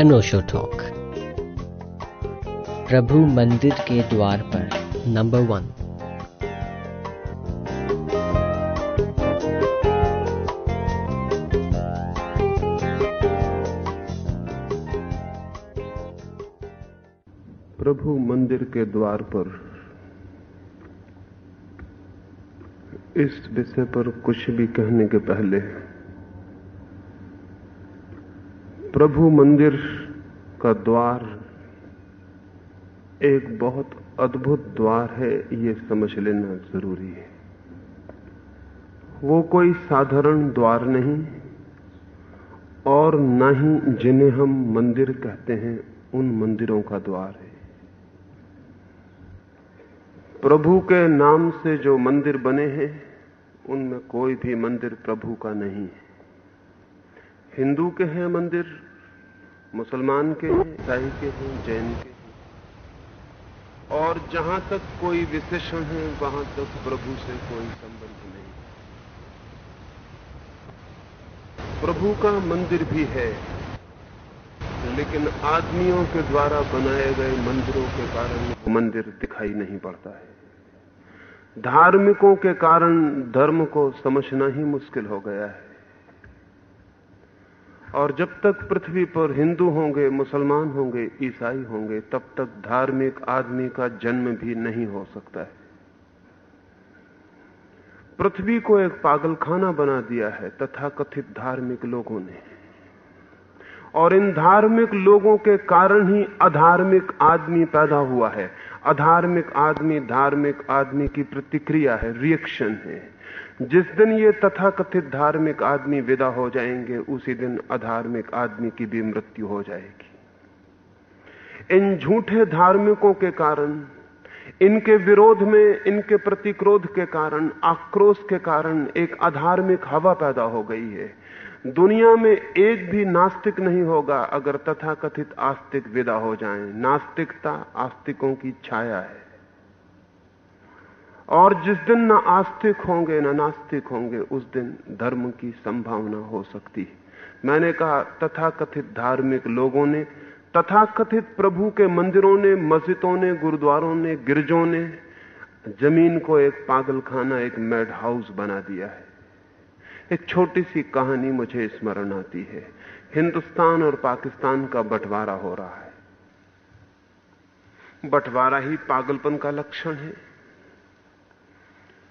अनोशो talk प्रभु मंदिर के द्वार पर नंबर वन प्रभु मंदिर के द्वार पर इस विषय पर कुछ भी कहने के पहले प्रभु मंदिर का द्वार एक बहुत अद्भुत द्वार है, ये समझ लेना ज़रूरी है। वो कोई साधारण द्वार नहीं, और न ही जिन्हें हम मंदिर कहते हैं, उन मंदिरों का द्वार है। प्रभु के नाम से जो मंदिर बने हैं, उनमें कोई भी मंदिर प्रभु का नहीं है। हिंदू के हैं मंदिर, मुसलमान के हैं, ईसाई के हैं, जैन के हैं। और जहाँ तक कोई विशेषण है, वहाँ तक प्रभु से कोई संबंध नहीं। प्रभु का मंदिर भी है, लेकिन आदमियों के द्वारा बनाए गए मंदिरों के कारण मंदिर दिखाई नहीं पड़ता है। धार्मिकों के कारण धर्म को समझना ही मुश्किल हो गया है। और जब तक पृथ्वी पर हिंदू होंगे, मुसलमान होंगे, ईसाई होंगे, तब तक धार्मिक आदमी का जन्म भी नहीं हो सकता है। पृथ्वी को एक पागलखाना बना दिया है तथा कथित धार्मिक लोगों ने। और इन धार्मिक लोगों के कारण ही अधार्मिक आदमी पैदा हुआ है। अधार्मिक आदमी, धार्मिक आदमी की प्रतिक्रिया है रिएक्शन है। जिस दिन ये तथाकथित धार्मिक आदमी विदा हो जाएँगे, उसी दिन अधार्मिक आदमी की भी मृत्यु हो जाएगी। इन झूठे धार्मिकों के कारण, इनके विरोध में, इनके प्रतिक्रोध के कारण, आक्रोश के कारण एक अधार्मिक हवा पैदा हो गई है। दुनिया में एक भी नास्तिक नहीं होगा अगर तथाकथित आस्तिक विदा हो जाएँ। नास्तिकता आस्तिकों की छाया है। और जिस दिन न आस्तिक होंगे, न नास्तिक होंगे, उस दिन धर्म की संभावना हो सकती है। मैंने कहा, तथाकथित धार्मिक लोगों ने, तथाकथित प्रभु के मंदिरों ने, मस्जिदों ने, गुरुद्वारों ने, गिरजों ने, ज़मीन को एक पागलखाना, एक मैड हाउस बना दिया है। एक छोटी सी कहानी मुझे स्मरण आती है। हिंदुस्तान और पाकिस्तान का बंटवारा हो रहा है। बंटवारा ही पागलपन का लक्षण है।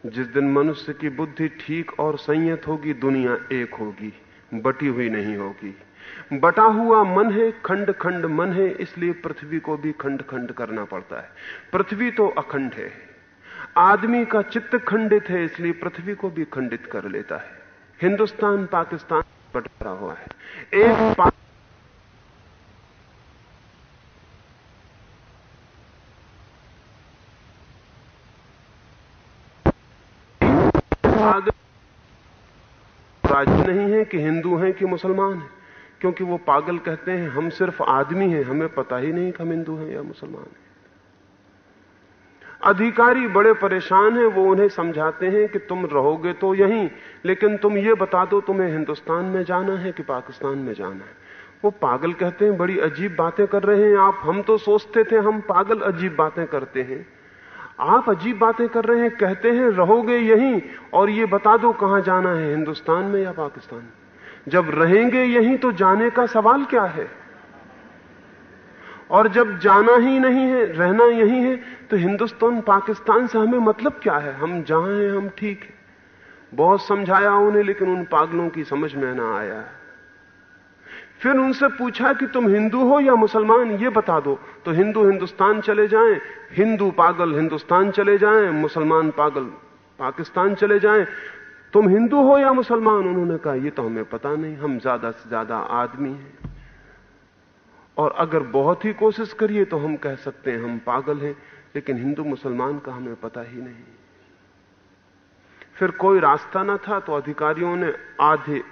जिस दिन मनुष्य की बुद्धि ठीक और संयत होगी, दुनिया एक होगी, बटी हुई नहीं होगी। बटा हुआ मन है, खंड खंड मन है, इसलिए पृथ्वी को भी खंड खंड करना पड़ता है। पृथ्वी तो अखंड है। आदमी का चित्त खंडित है, इसलिए पृथ्वी को भी खंडित कर लेता है। हिंदुस्तान, पाकिस्तान बटा हुआ है। एक पा... राज्य नहीं है कि हिंदू हैं कि मुसलमान हैं, क्योंकि वो पागल कहते हैं, हम सिर्फ़ आदमी हैं, हमें पता ही नहीं कि हम हिंदू हैं या मुसलमान हैं। अधिकारी बड़े परेशान हैं, वो उन्हें समझाते हैं कि तुम रहोगे तो यहीं, लेकिन तुम ये बता दो, तुम्हें हिंदुस्तान में जाना है कि पाकिस्तान में जाना है? वो पागल कहते हैं, बड़ी अजीब बातें कर रहे हैं आप, हम तो सोचते थे हम पागल अजीब बातें करते हैं। आप अजीब बातें कर रहे हैं, कहते हैं, रहोगे यहीं, और ये बता दो कहाँ जाना है, हिंदुस्तान में या पाकिस्तान में? जब रहेंगे यहीं तो जाने का सवाल क्या है? और जब जाना ही नहीं है, रहना यही है तो हिंदुस्तान, पाकिस्तान से हमें मतलब क्या है? हम जहाँ हैं, हम ठीक है। बहुत समझाया उन्हें, लेकिन उन पागलों की समझ में ना आया। फिर उनसे पूछा कि तुम हिंदू हो या मुसलमान, ये बता दो। तो हिंदू हिंदुस्तान चले जाएँ, हिंदू पागल हिंदुस्तान चले जाएँ, मुसलमान पागल पाकिस्तान चले जाएँ। तुम हिंदू हो या मुसलमान? उन्होंने कहा, ये तो हमें पता नहीं, हम ज़्यादा से ज़्यादा आदमी हैं। और अगर बहुत ही कोशिश करिए तो हम कह सकते हैं, हम पागल हैं, लेकिन हिंदू मुसलमान का हमें पता ही नहीं। फिर कोई रास्ता ना था तो अधिकारियों ने आधे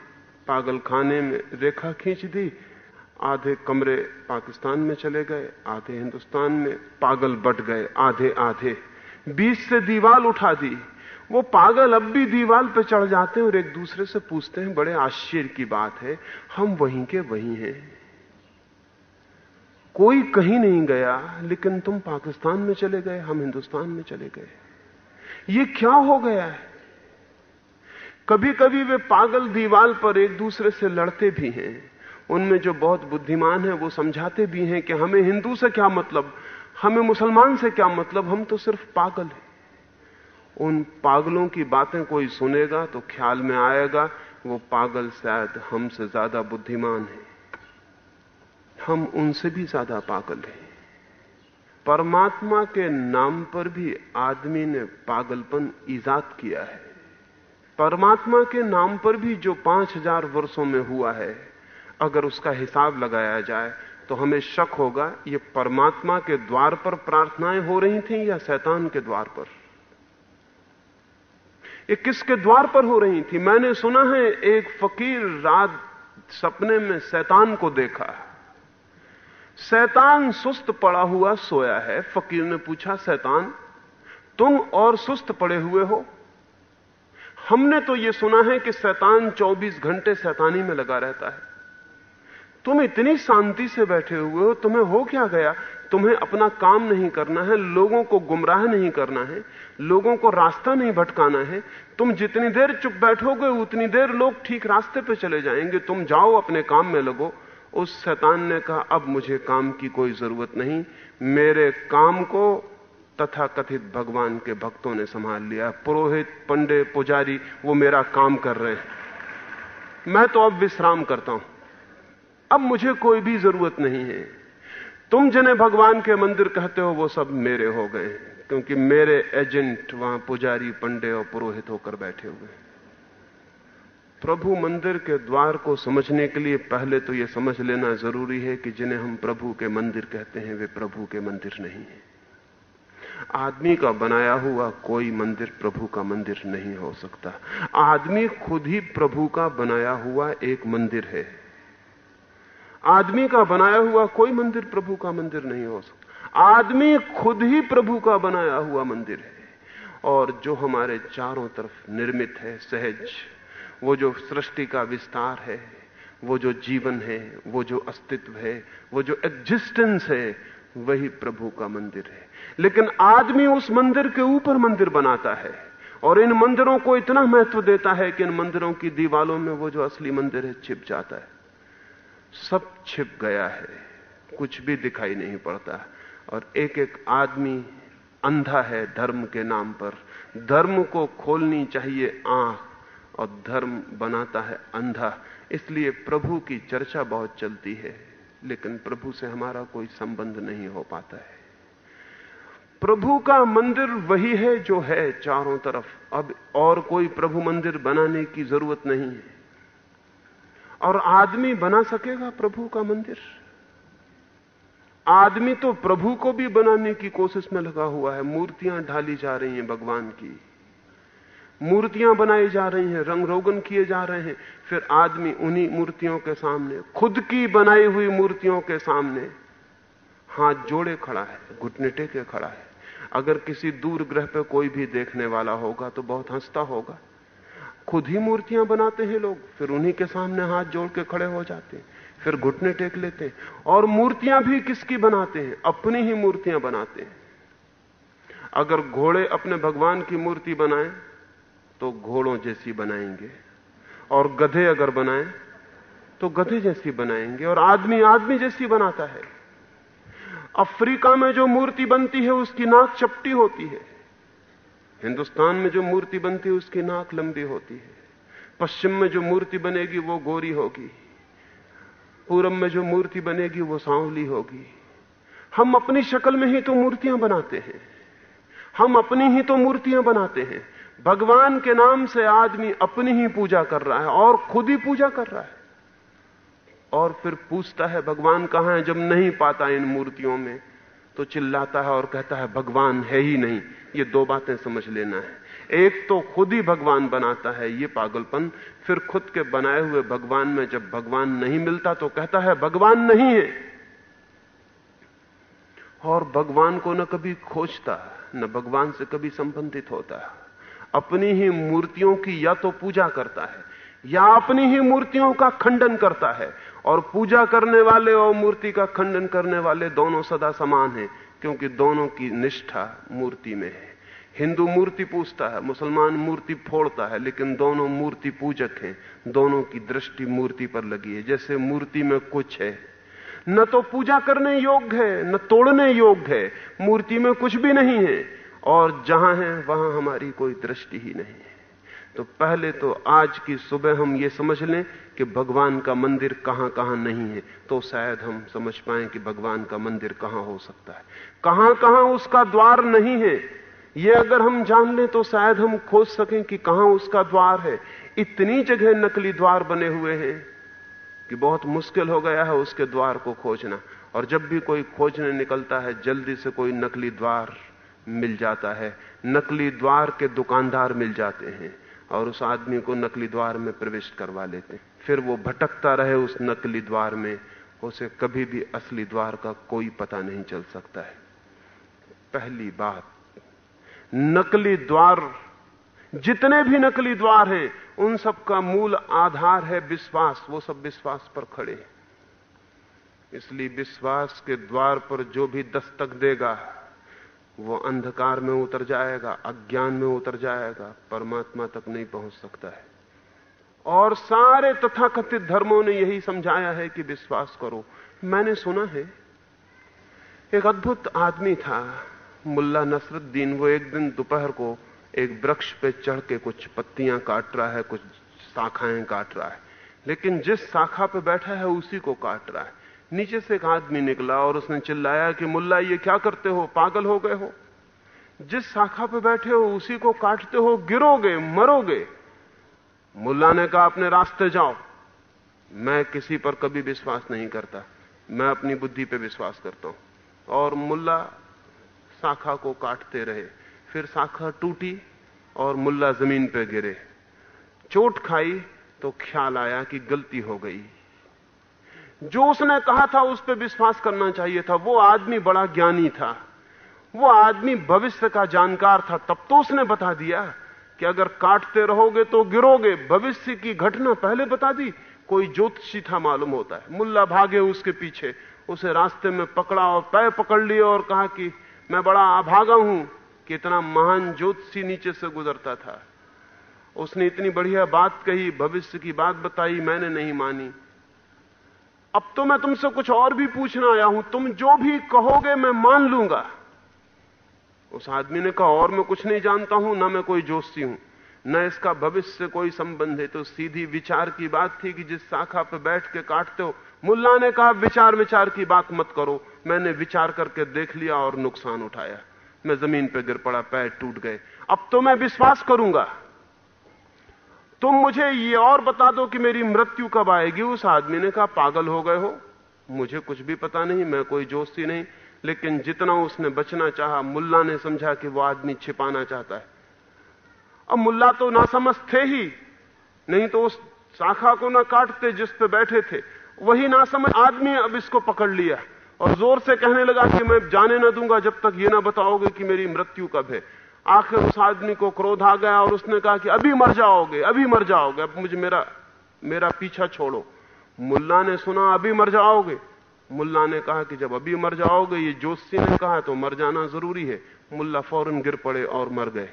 पागल खाने में रेखा खींच दी। आधे कमरे पाकिस्तान में चले गए, आधे हिंदुस्तान में पागल बट गए, आधे आधे। बीच से दीवाल उठा दी। वो पागल अब भी दीवाल पे चढ़ जाते हैं और एक दूसरे से पूछते हैं, बड़े आश्चर्य की बात है, हम वहीं के वहीं हैं। कोई कहीं नहीं गया, लेकिन तुम पाकिस्तान में चले गए, हम हिंदुस्तान में चले गए। ये क्या हो गया है? कभी कभी वे पागल दीवाल पर एक दूसरे से लड़ते भी हैं। उनमें जो बहुत बुद्धिमान है, वो समझाते भी हैं कि हमें हिंदू से क्या मतलब? हमें मुसलमान से क्या मतलब? हम तो सिर्फ़ पागल हैं। उन पागलों की बातें कोई सुनेगा तो ख्याल में आएगा, वो पागल शायद हमसे ज़्यादा बुद्धिमान है। हम उनसे भी ज़्यादा पागल हैं। परमात्मा के नाम पर भी आदमी ने पागलपन ईजाद किया है। परमात्मा के नाम पर भी जो पाँच हज़ार वर्षों में हुआ है, अगर उसका हिसाब लगाया जाए तो हमें शक होगा ये परमात्मा के द्वार पर प्रार्थनाएँ हो रही थी या शैतान के द्वार पर? ये किसके द्वार पर हो रही थी? मैंने सुना है एक फकीर रात सपने में शैतान को देखा। शैतान सुस्त पड़ा हुआ सोया है। फकीर ने पूछा, शैतान, तुम और सुस्त पड़े हुए हो? हमने तो यह सुना है कि शैतान 24 घंटे शैतानी में लगा रहता है। तुम इतनी शांति से बैठे हुए हो, तुम्हें हो क्या गया? तुम्हें अपना काम नहीं करना है, लोगों को गुमराह नहीं करना है, लोगों को रास्ता नहीं भटकाना है। तुम जितनी देर चुप बैठोगे, उतनी देर लोग ठीक रास्ते पे चले जाएँगे। तुम जाओ, अपने काम में लगो। उस शैतान ने कहा, अब मुझे काम की कोई ज़रूरत नहीं। मेरे काम को तथा कथित भगवान के भक्तों ने संभाल लिया। पुरोहित पंडे पुजारी, वो मेरा काम कर रहे हैं। मैं तो अब विश्राम करता हूँ। अब मुझे कोई भी ज़रूरत नहीं है। तुम जिन्हें भगवान के मंदिर कहते हो, वो सब मेरे हो गए क्योंकि मेरे एजेंट वहाँ पुजारी पंडे और पुरोहित होकर बैठे हुए प्रभु मंदिर के द्वार को समझने के लिए पहले तो यह समझ लेना ज़रूरी है कि जिन्हें हम प्रभु के मंदिर कहते हैं, वे प्रभु के मंदिर नहीं है। आदमी का बनाया हुआ कोई मंदिर प्रभु का मंदिर नहीं हो सकता। आदमी खुद ही प्रभु का बनाया हुआ एक मंदिर है। आदमी का बनाया हुआ कोई मंदिर प्रभु का मंदिर नहीं हो सकता। आदमी खुद ही प्रभु का बनाया हुआ मंदिर है। और जो हमारे चारों तरफ़ निर्मित है, सहज, वो जो सृष्टि का विस्तार है, वो जो जीवन है, वो जो अस्तित्व है, वो जो एग्जिस्टेंस है, वही प्रभु का मंदिर है। लेकिन आदमी उस मंदिर के ऊपर मंदिर बनाता है और इन मंदिरों को इतना महत्व देता है कि इन मंदिरों की दीवालों में वो जो असली मंदिर है छिप जाता है। सब छिप गया है। कुछ भी दिखाई नहीं पड़ता। और एक एक आदमी अंधा है धर्म के नाम पर। धर्म को खोलनी चाहिए आँख और धर्म बनाता है अंधा। इसलिए प्रभु की चर्चा बहुत चलती है, लेकिन प्रभु से हमारा कोई संबंध नहीं हो पाता है। प्रभु का मंदिर वही है जो है चारों तरफ़। अब और कोई प्रभु मंदिर बनाने की ज़रूरत नहीं है। और आदमी बना सकेगा प्रभु का मंदिर? आदमी तो प्रभु को भी बनाने की कोशिश में लगा हुआ है। मूर्तियाँ ढाली जा रही हैं भगवान की। मूर्तियाँ बनाई जा रही हैं, रंग रोगन किए जा रहे हैं। फिर आदमी उन्हीं मूर्तियों के सामने, खुद की बनाई हुई मूर्तियों के सामने हाथ जोड़े खड़ा है, घुटने टेके खड़ा है। अगर किसी दूर ग्रह पर कोई भी देखने वाला होगा तो बहुत हंसता होगा। खुद ही मूर्तियाँ बनाते हैं लोग, फिर उन्हीं के सामने हाथ जोड़ के खड़े हो जाते हैं, फिर घुटने टेक लेते हैं। और मूर्तियाँ भी किसकी बनाते हैं? अपनी ही मूर्तियाँ बनाते हैं। अगर घोड़े अपने भगवान की मूर्ति बनाएँ तो घोड़ों जैसी बनाएँगे। और गधे अगर बनाएँ तो गधे जैसी बनाएँगे। और आदमी आदमी जैसी बनाता है। अफ्रीका में जो मूर्ति बनती है, उसकी नाक चपटी होती है। हिंदुस्तान में जो मूर्ति बनती है, उसकी नाक लंबी होती है। पश्चिम में जो मूर्ति बनेगी, वो गोरी होगी। पूरब में जो मूर्ति बनेगी, वो सांवली होगी। हम अपनी शक्ल में ही तो मूर्तियाँ बनाते हैं। हम अपनी ही तो मूर्तियाँ बनाते हैं। भगवान के नाम से आदमी अपनी ही पूजा कर रहा है और खुद ही पूजा कर रहा है। और फिर पूछता है, भगवान कहाँ है? जब नहीं पाता इन मूर्तियों में तो चिल्लाता है और कहता है, भगवान है ही नहीं, ये दो बातें समझ लेना है। एक तो खुद ही भगवान बनाता है, ये पागलपन। फिर खुद के बनाए हुए भगवान में जब भगवान नहीं मिलता तो कहता है, भगवान नहीं है। और भगवान को न कभी खोजता, न भगवान से कभी संबंधित होता। है अपनी ही मूर्तियों की या तो पूजा करता है, या अपनी ही मूर्तियों का खंडन करता है। और पूजा करने वाले और मूर्ति का खंडन करने वाले दोनों सदा समान हैं, क्योंकि दोनों की निष्ठा मूर्ति में है। हिंदू मूर्ति पूजता है, मुसलमान मूर्ति फोड़ता है, लेकिन दोनों मूर्ति पूजक हैं। दोनों की दृष्टि मूर्ति पर लगी है, जैसे मूर्ति में कुछ है। न तो पूजा करने योग्य है, न तोड़ने योग्य है, मूर्ति में कुछ भी नहीं है, और जहाँ है, वहाँ हमारी कोई दृष्टि ही नहीं है। तो पहले तो आज की सुबह हम ये समझ लें कि भगवान का मंदिर कहाँ कहाँ नहीं है तो शायद हम समझ पाए कि भगवान का मंदिर कहाँ हो सकता है। कहाँ कहाँ उसका द्वार नहीं है, ये अगर हम जान लें तो शायद हम खोज सकें कि कहाँ उसका द्वार है। इतनी जगह नकली द्वार बने हुए हैं कि बहुत मुश्किल हो गया है उसके द्वार को खोजना। और जब भी कोई खोजने निकलता है, जल्दी से कोई नकली द्वार मिल जाता है। नकली द्वार के दुकानदार मिल जाते हैं और उस आदमी को नकली द्वार में प्रवेश करवा लेते हैं। फिर वो भटकता रहे उस नकली द्वार में, उसे कभी भी असली द्वार का कोई पता नहीं चल सकता है। पहली बात, नकली द्वार, जितने भी नकली द्वार हैं, उन सब का मूल आधार है विश्वास, वो सब विश्वास पर खड़े हैं। इसलिए विश्वास के द्वार पर जो भी दस्तक देगा, वो अंधकार में उतर जाएगा, अज्ञान में उतर जाएगा, परमात्मा तक नहीं पहुँच सकता है। और सारे तथाकथित धर्मों ने यही समझाया है कि विश्वास करो। मैंने सुना है, एक अद्भुत आदमी था, मुल्ला नसरुद्दीन। वो एक दिन दोपहर को एक वृक्ष पे चढ़ के कुछ पत्तियाँ काट रहा है, कुछ शाखाएँ काट रहा है। लेकिन जिस शाखा पे बैठा है, उसी को काट रहा है। नीचे से एक आदमी निकला और उसने चिल्लाया कि, मुल्ला, ये क्या करते हो? पागल हो गए हो? जिस शाखा पे बैठे हो, उसी को काटते हो, गिरोगे, मरोगे। मुल्ला ने कहा, अपने रास्ते जाओ। मैं किसी पर कभी विश्वास नहीं करता। मैं अपनी बुद्धि पे विश्वास करता हूँ। और मुल्ला शाखा को काटते रहे। फिर शाखा टूटी और मुल्ला ज़मीन पर गिरे। चोट खाई तो ख्याल आया कि गलती हो गई। जो उसने कहा था, उस पर विश्वास करना चाहिए था। वो आदमी बड़ा ज्ञानी था। वो आदमी भविष्य का जानकार था। तब तो उसने बता दिया कि अगर काटते रहोगे तो गिरोगे। भविष्य की घटना पहले बता दी। कोई ज्योतिषी था मालूम होता है। मुल्ला भागे उसके पीछे। उसे रास्ते में पकड़ा और पैर पकड़ लिए और कहा कि, मैं बड़ा अभागा हूँ कि इतना महान ज्योतिषी नीचे से गुजरता था। उसने इतनी बढ़िया बात कही, भविष्य की बात बताई, मैंने नहीं मानी। अब तो मैं तुमसे कुछ और भी पूछना आया हूँ। तुम जो भी कहोगे मैं मान लूँगा। उस आदमी ने कहा, और मैं कुछ नहीं जानता हूँ, ना मैं कोई जोशी हूँ। न इसका भविष्य से कोई संबंध है। तो सीधी विचार की बात थी कि जिस शाखा पर बैठ के काटते हो, मुल्ला ने कहा, विचार विचार की बात मत करो। मैंने विचार करके देख लिया और नुकसान उठाया। मैं ज़मीन पर गिर पड़ा, पैर टूट गए। अब तो मैं विश्वास करूँगा। तुम मुझे ये और बता दो कि मेरी मृत्यु कब आएगी? उस आदमी ने कहा, पागल हो गए हो। मुझे कुछ भी पता नहीं, मैं कोई जोशी नहीं। लेकिन जितना उसने बचना चाहा, मुल्ला ने समझा कि वो आदमी छिपाना चाहता है। अब मुल्ला तो ना समझ थे ही, नहीं तो उस शाखा को ना काटते जिस पे बैठे थे। वही ना समझ आदमी अब इसको पकड़ लिया और ज़ोर से कहने लगा कि मैं जाने ना दूँगा जब तक ये ना बताओगे कि मेरी मृत्यु कब है। आखिर उस आदमी को क्रोध आ गया और उसने कहा कि अभी मर जाओगे, अभी मर जाओगे, अब मुझे मेरा मेरा पीछा छोड़ो। मुल्ला ने सुना, अभी मर जाओगे। मुल्ला ने कहा कि जब अभी मर जाओगे, ये जोशी ने कहा तो मर जाना ज़रूरी है। मुल्ला फ़ौरन गिर पड़े और मर गए।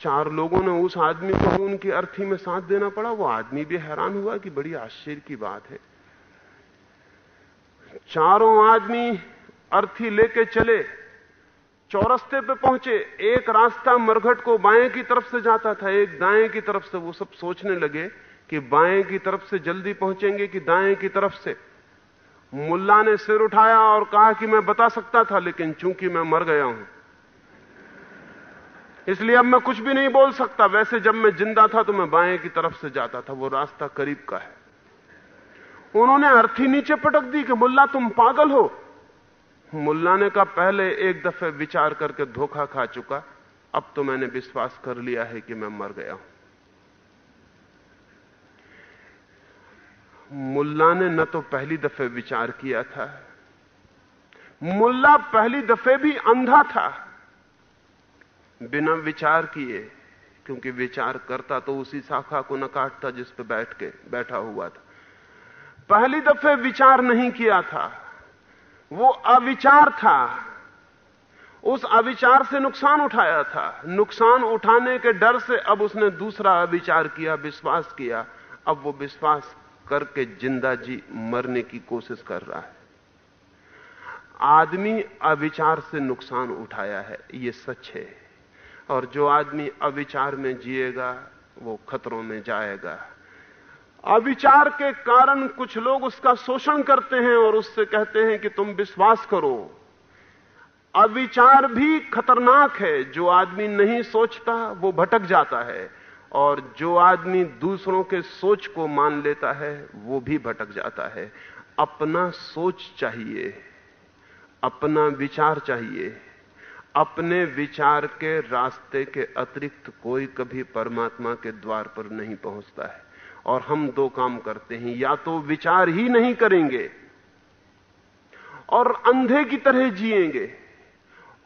चार लोगों ने उस आदमी को उनकी अर्थी में साथ देना पड़ा। वो आदमी भी हैरान हुआ कि बड़ी आश्चर्य की बात है। चारों आदमी अर्थी लेके चले, चौरस्ते पे पहुँचे। एक रास्ता मरघट को बाएँ की तरफ़ से जाता था, एक दाएँ की तरफ़ से। वो सब सोचने लगे कि बाएँ की तरफ़ से जल्दी पहुँचेंगे कि दाएँ की तरफ़ से। मुल्ला ने सिर उठाया और कहा कि मैं बता सकता था, लेकिन चूँकि मैं मर गया हूँ, इसलिए अब मैं कुछ भी नहीं बोल सकता। वैसे जब मैं ज़िंदा था तो मैं बाएँ की तरफ़ से जाता था, वो रास्ता करीब का है। उन्होंने अर्थी नीचे पटक दी कि मुल्ला तुम पागल हो। मुल्ला ने कहा, पहले एक दफे विचार करके धोखा खा चुका, अब तो मैंने विश्वास कर लिया है कि मैं मर गया हूँ। मुल्ला ने न तो पहली दफे विचार किया था। मुल्ला पहली दफे भी अंधा था। बिना विचार किए, क्योंकि विचार करता तो उसी शाखा को न काटता जिस पे बैठ के बैठा हुआ था। पहली दफे विचार नहीं किया था। वो अविचार था। उस अविचार से नुकसान उठाया था। नुकसान उठाने के डर से अब उसने दूसरा अविचार किया, विश्वास किया। अब वो विश्वास करके ज़िंदा जी मरने की कोशिश कर रहा है। आदमी अविचार से नुकसान उठाया है, ये सच है। और जो आदमी अविचार में जिएगा, वो खतरों में जाएगा। अविचार के कारण कुछ लोग उसका शोषण करते हैं और उससे कहते हैं कि तुम विश्वास करो। अविचार भी खतरनाक है, जो आदमी नहीं सोचता, वो भटक जाता है। और जो आदमी दूसरों के सोच को मान लेता है, वो भी भटक जाता है। अपना सोच चाहिए, अपना विचार चाहिए। अपने विचार के रास्ते के अतिरिक्त कोई कभी परमात्मा के द्वार पर नहीं पहुँचता है। और हम दो काम करते हैं, या तो विचार ही नहीं करेंगे, और अंधे की तरह जिएँगे,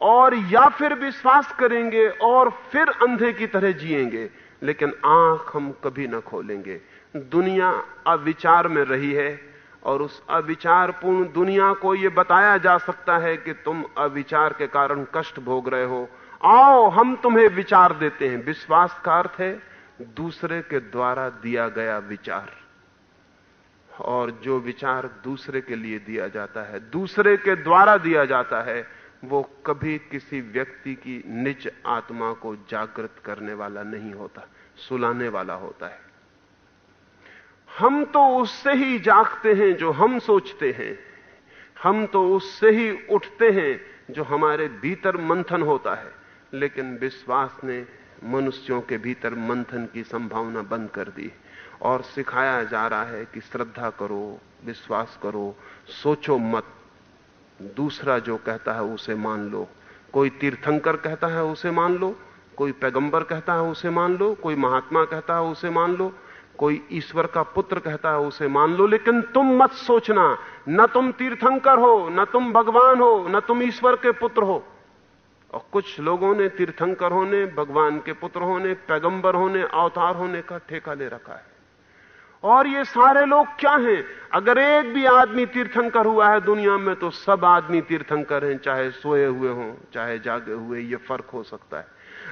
और या फिर विश्वास करेंगे, और फिर अंधे की तरह जिएँगे। लेकिन आँख हम कभी ना खोलेंगे। दुनिया अविचार में रही है और उस अविचारपूर्ण दुनिया को यह बताया जा सकता है कि तुम अविचार के कारण कष्ट भोग रहे हो। आओ, हम तुम्हें विचार देते हैं। विश्वास का अर्थ है, दूसरे के द्वारा दिया गया विचार। और जो विचार दूसरे के लिए दिया जाता है, दूसरे के द्वारा दिया जाता है वो कभी किसी व्यक्ति की निज आत्मा को जागृत करने वाला नहीं होता, सुलाने वाला होता है। हम तो उससे ही जागते हैं जो हम सोचते हैं। हम तो उससे ही उठते हैं जो हमारे भीतर मंथन होता है। लेकिन विश्वास ने मनुष्यों के भीतर मंथन की संभावना बंद कर दी। और सिखाया जा रहा है कि श्रद्धा करो, विश्वास करो, सोचो मत। दूसरा जो कहता है उसे मान लो। कोई तीर्थंकर कहता है उसे मान लो, कोई पैगंबर कहता है उसे मान लो, कोई महात्मा कहता है उसे मान लो, कोई ईश्वर का पुत्र कहता है उसे मान लो। लेकिन तुम मत सोचना, न तुम तीर्थंकर हो, न तुम भगवान हो, न तुम ईश्वर के पुत्र हो। और कुछ लोगों ने तीर्थंकर होने भगवान के पुत्र होने, पैगंबर होने, अवतार होने का ठेका ले रखा है। और ये सारे लोग क्या हैं? अगर एक भी आदमी तीर्थंकर हुआ है दुनिया में तो सब आदमी तीर्थंकर हैं, चाहे सोए हुए हों, चाहे जागे हुए, ये फ़र्क हो सकता है।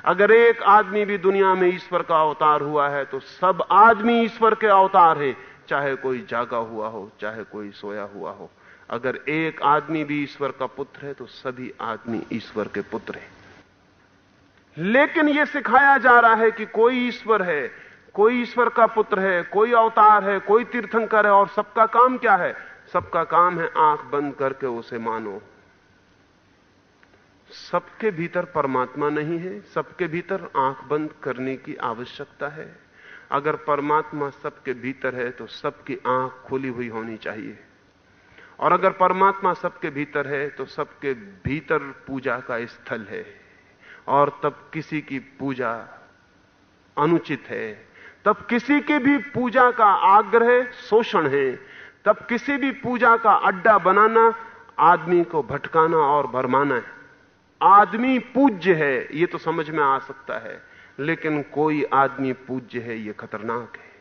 अगर एक आदमी भी दुनिया में ईश्वर का अवतार हुआ है तो सब आदमी ईश्वर के अवतार हैं, चाहे कोई जागा हुआ हो, चाहे कोई सोया हुआ हो। अगर एक आदमी भी ईश्वर का पुत्र है तो सभी आदमी ईश्वर के पुत्र हैं। लेकिन यह सिखाया जा रहा है कि कोई ईश्वर है कोई ईश्वर का पुत्र है, कोई अवतार है, कोई तीर्थंकर है, और सबका काम क्या है? सबका काम है आँख बंद करके उसे मानो। सबके भीतर परमात्मा नहीं है, सबके भीतर आँख बंद करने की आवश्यकता है। अगर परमात्मा सबके भीतर है तो सबकी आँख खुली हुई होनी चाहिए। और अगर परमात्मा सबके भीतर है तो सबके भीतर पूजा का स्थल है। और तब किसी की पूजा अनुचित है। तब किसी के भी पूजा का आग्रह, शोषण है। तब किसी भी पूजा का अड्डा बनाना, आदमी को भटकाना और भरमाना है। आदमी पूज्य है यह तो समझ में आ सकता है, लेकिन कोई आदमी पूज्य है यह खतरनाक है।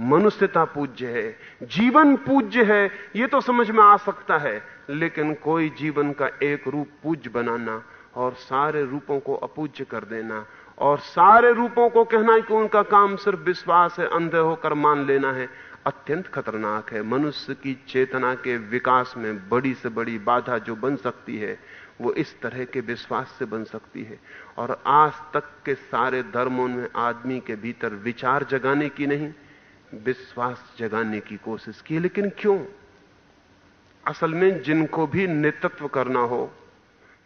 मनुष्यता पूज्य है, जीवन पूज्य है यह तो समझ में आ सकता है, लेकिन कोई जीवन का एक रूप पूज्य बनाना और सारे रूपों को अपूज्य कर देना और सारे रूपों को कहना है कि उनका काम सिर्फ़ विश्वास है, अंधे होकर मान लेना है। अत्यंत खतरनाक है। मनुष्य की चेतना के विकास में बड़ी से बड़ी बाधा जो बन सकती है, वो इस तरह के विश्वास से बन सकती है। और आज तक के सारे धर्मों में आदमी के भीतर विचार जगाने की नहीं, विश्वास जगाने की कोशिश की। लेकिन क्यों? असल में जिनको भी नेतृत्व करना हो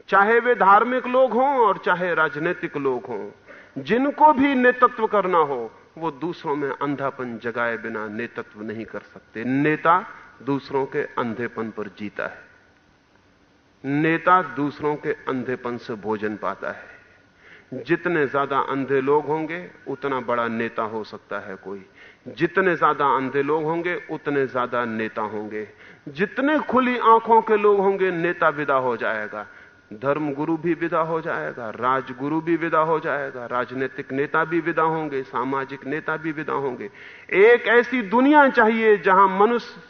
चाहे वे धार्मिक लोग हों और चाहे राजनीतिक लोग हों, जिनको भी नेतृत्व करना हो, वो दूसरों में अंधापन जगाए बिना नेतृत्व नहीं कर सकते। नेता दूसरों के अंधेपन पर जीता है। नेता दूसरों के अंधेपन से भोजन पाता है। जितने ज़्यादा अंधे लोग होंगे, उतना बड़ा नेता हो सकता है कोई। जितने ज़्यादा अंधे लोग होंगे, उतने ज़्यादा नेता होंगे। जितने खुली आँखों के लोग होंगे, नेता विदा हो जाएगा। धर्म गुरु भी विदा हो जाएगा, राजगुरु भी विदा हो जाएगा, राजनीतिक नेता भी विदा होंगे, सामाजिक नेता भी विदा होंगे। एक ऐसी दुनिया चाहिए जहाँ मनुष्य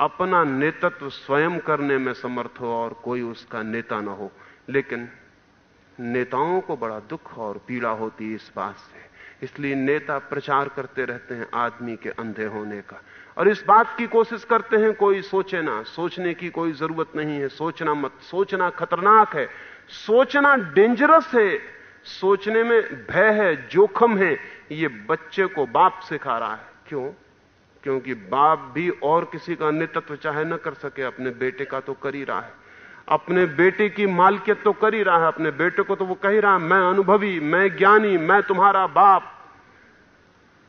अपना नेतृत्व स्वयं करने में समर्थ हो और कोई उसका नेता ना हो। लेकिन नेताओं को बड़ा दुख और पीड़ा होती इस बात से। इसलिए नेता प्रचार करते रहते हैं आदमी के अंधे होने का। और इस बात की कोशिश करते हैं, कोई सोचे ना। सोचने की कोई ज़रूरत नहीं है। सोचना मत। सोचना खतरनाक है। सोचना डेंजरस है। सोचने में भय है, जोखम है। ये बच्चे को बाप सिखा रहा है। क्यों? क्योंकि बाप भी और किसी का नेतृत्व चाहे न कर सके, अपने बेटे का तो कर ही रहा है। अपने बेटे की मालकियत तो कर ही रहा है, अपने बेटे को तो वो कह ही रहा है, मैं अनुभवी, मैं ज्ञानी, मैं तुम्हारा बाप।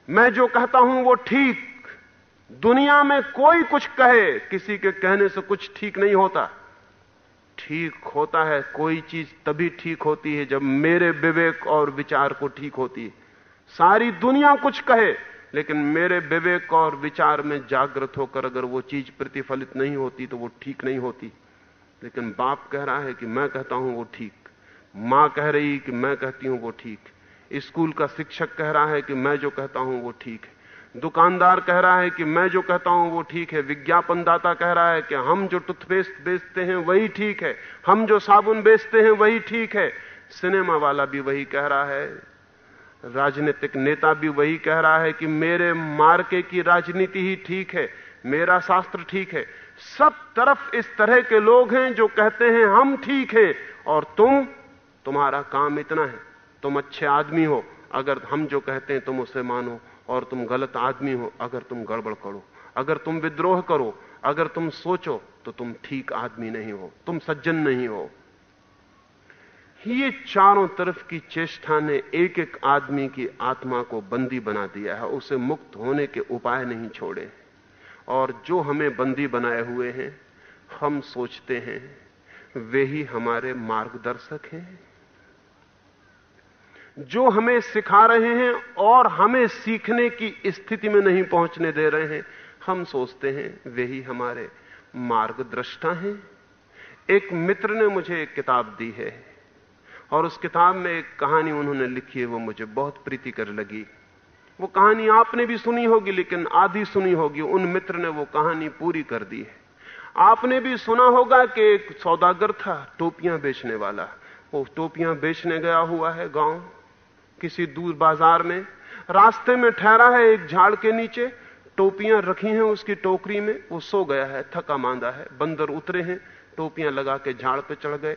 मैं जो कहता हूँ वो ठीक। दुनिया में कोई कुछ कहे, किसी के कहने से कुछ ठीक नहीं होता। ठीक होता है, कोई चीज़ तभी ठीक होती है जब मेरे विवेक और विचार को ठीक होती है। सारी दुनिया कुछ कहे, लेकिन मेरे विवेक और विचार में जागृत होकर अगर वो चीज़ प्रतिफलित नहीं होती तो वो ठीक नहीं होती। लेकिन बाप कह रहा है कि मैं कहता हूँ वो ठीक। माँ कह रही कि मैं कहती हूँ वो ठीक। स्कूल का शिक्षक कह रहा है कि मैं जो कहता हूँ वो ठीक है। दुकानदार कह रहा है कि मैं जो कहता हूँ वो ठीक है। विज्ञापनदाता कह रहा है कि हम जो टूथपेस्ट बेचते हैं वही ठीक है। हम जो साबुन बेचते हैं वही ठीक है। सिनेमा वाला भी वही कह रहा है। राजनीतिक नेता भी वही कह रहा है कि मेरे मार्के की राजनीति ही ठीक है। मेरा शास्त्र ठीक है। सब तरफ़ इस तरह के लोग हैं जो कहते हैं, हम ठीक हैं और तुम, तुम्हारा काम इतना है। तुम अच्छे आदमी हो। अगर हम जो कहते हैं, तुम उसे मानो और तुम गलत आदमी हो, अगर तुम गड़बड़ करो। अगर तुम विद्रोह करो, अगर तुम सोचो तो तुम ठीक आदमी नहीं हो। तुम सज्जन नहीं हो। ये चारों तरफ़ की चेष्टा ने एक एक आदमी की आत्मा को बंदी बना दिया है उसे मुक्त होने के उपाय नहीं छोड़े। और जो हमें बंदी बनाए हुए हैं, हम सोचते हैं, वे ही हमारे मार्गदर्शक हैं। जो हमें सिखा रहे हैं और हमें सीखने की स्थिति में नहीं पहुँचने दे रहे हैं, हम सोचते हैं, वे ही हमारे मार्गदृष्टा हैं। एक मित्र ने मुझे एक किताब दी है, और उस किताब में एक कहानी उन्होंने लिखी है, वो मुझे बहुत प्रीतिकर लगी। वो कहानी आपने भी सुनी होगी, लेकिन आधी सुनी होगी। उन मित्र ने वो कहानी पूरी कर दी है। आपने भी सुना होगा कि एक सौदागर था, टोपियाँ बेचने वाला। वो टोपियाँ बेचने गया हुआ है गाँव, किसी दूर बाज़ार में। रास्ते में ठहरा है एक झाड़ के नीचे। टोपियाँ रखी हैं उसकी टोकरी में। वो सो गया है, थका मांदा है। बंदर उतरे हैं, टोपियाँ लगा के झाड़ पे चढ़ गए।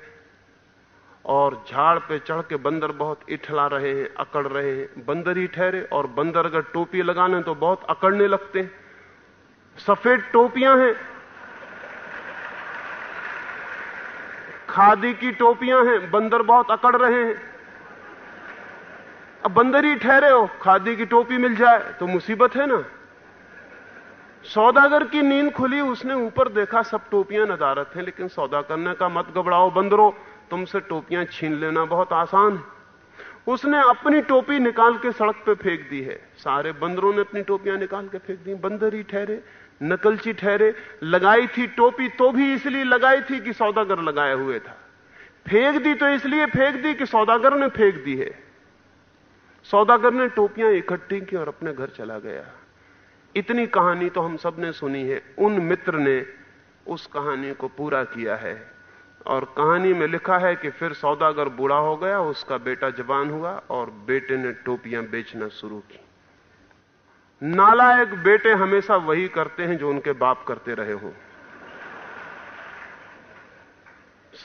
और झाड़ पे चढ़ के बंदर बहुत इठला रहे हैं, अकड़ रहे हैं। बंदर ही ठहरे और बंदर अगर टोपी लगाने तो बहुत अकड़ने लगते हैं। सफ़ेद टोपियाँ हैं। खादी की टोपियाँ हैं, बंदर बहुत अकड़ रहे हैं। अब बंदर ही ठहरे हो, खादी की टोपी मिल जाए तो मुसीबत है ना। सौदागर की नींद खुली, उसने ऊपर देखा सब टोपियाँ नदारत हैं, लेकिन सौदा करने का मत घबराओ बंदरो। तुमसे टोपियाँ छीन लेना बहुत आसान है। उसने अपनी टोपी निकाल के सड़क पे फेंक दी है। सारे बंदरों ने अपनी टोपियाँ निकाल के फेंक दी। बंदर ही ठहरे, नकलची ठहरे, लगाई थी टोपी तो भी इसलिए लगाई थी कि सौदागर लगाए हुए था। फेंक दी तो इसलिए फेंक दी कि सौदागर ने फेंक दी है। सौदागर ने टोपियाँ इकट्ठी की और अपने घर चला गया। इतनी कहानी तो हम सबने सुनी है। उन मित्र ने उस कहानी को पूरा किया है। और कहानी में लिखा है कि फिर सौदागर बूढ़ा हो गया, उसका बेटा जवान हुआ और बेटे ने टोपियाँ बेचना शुरू की। नालायक बेटे हमेशा वही करते हैं जो उनके बाप करते रहे हो।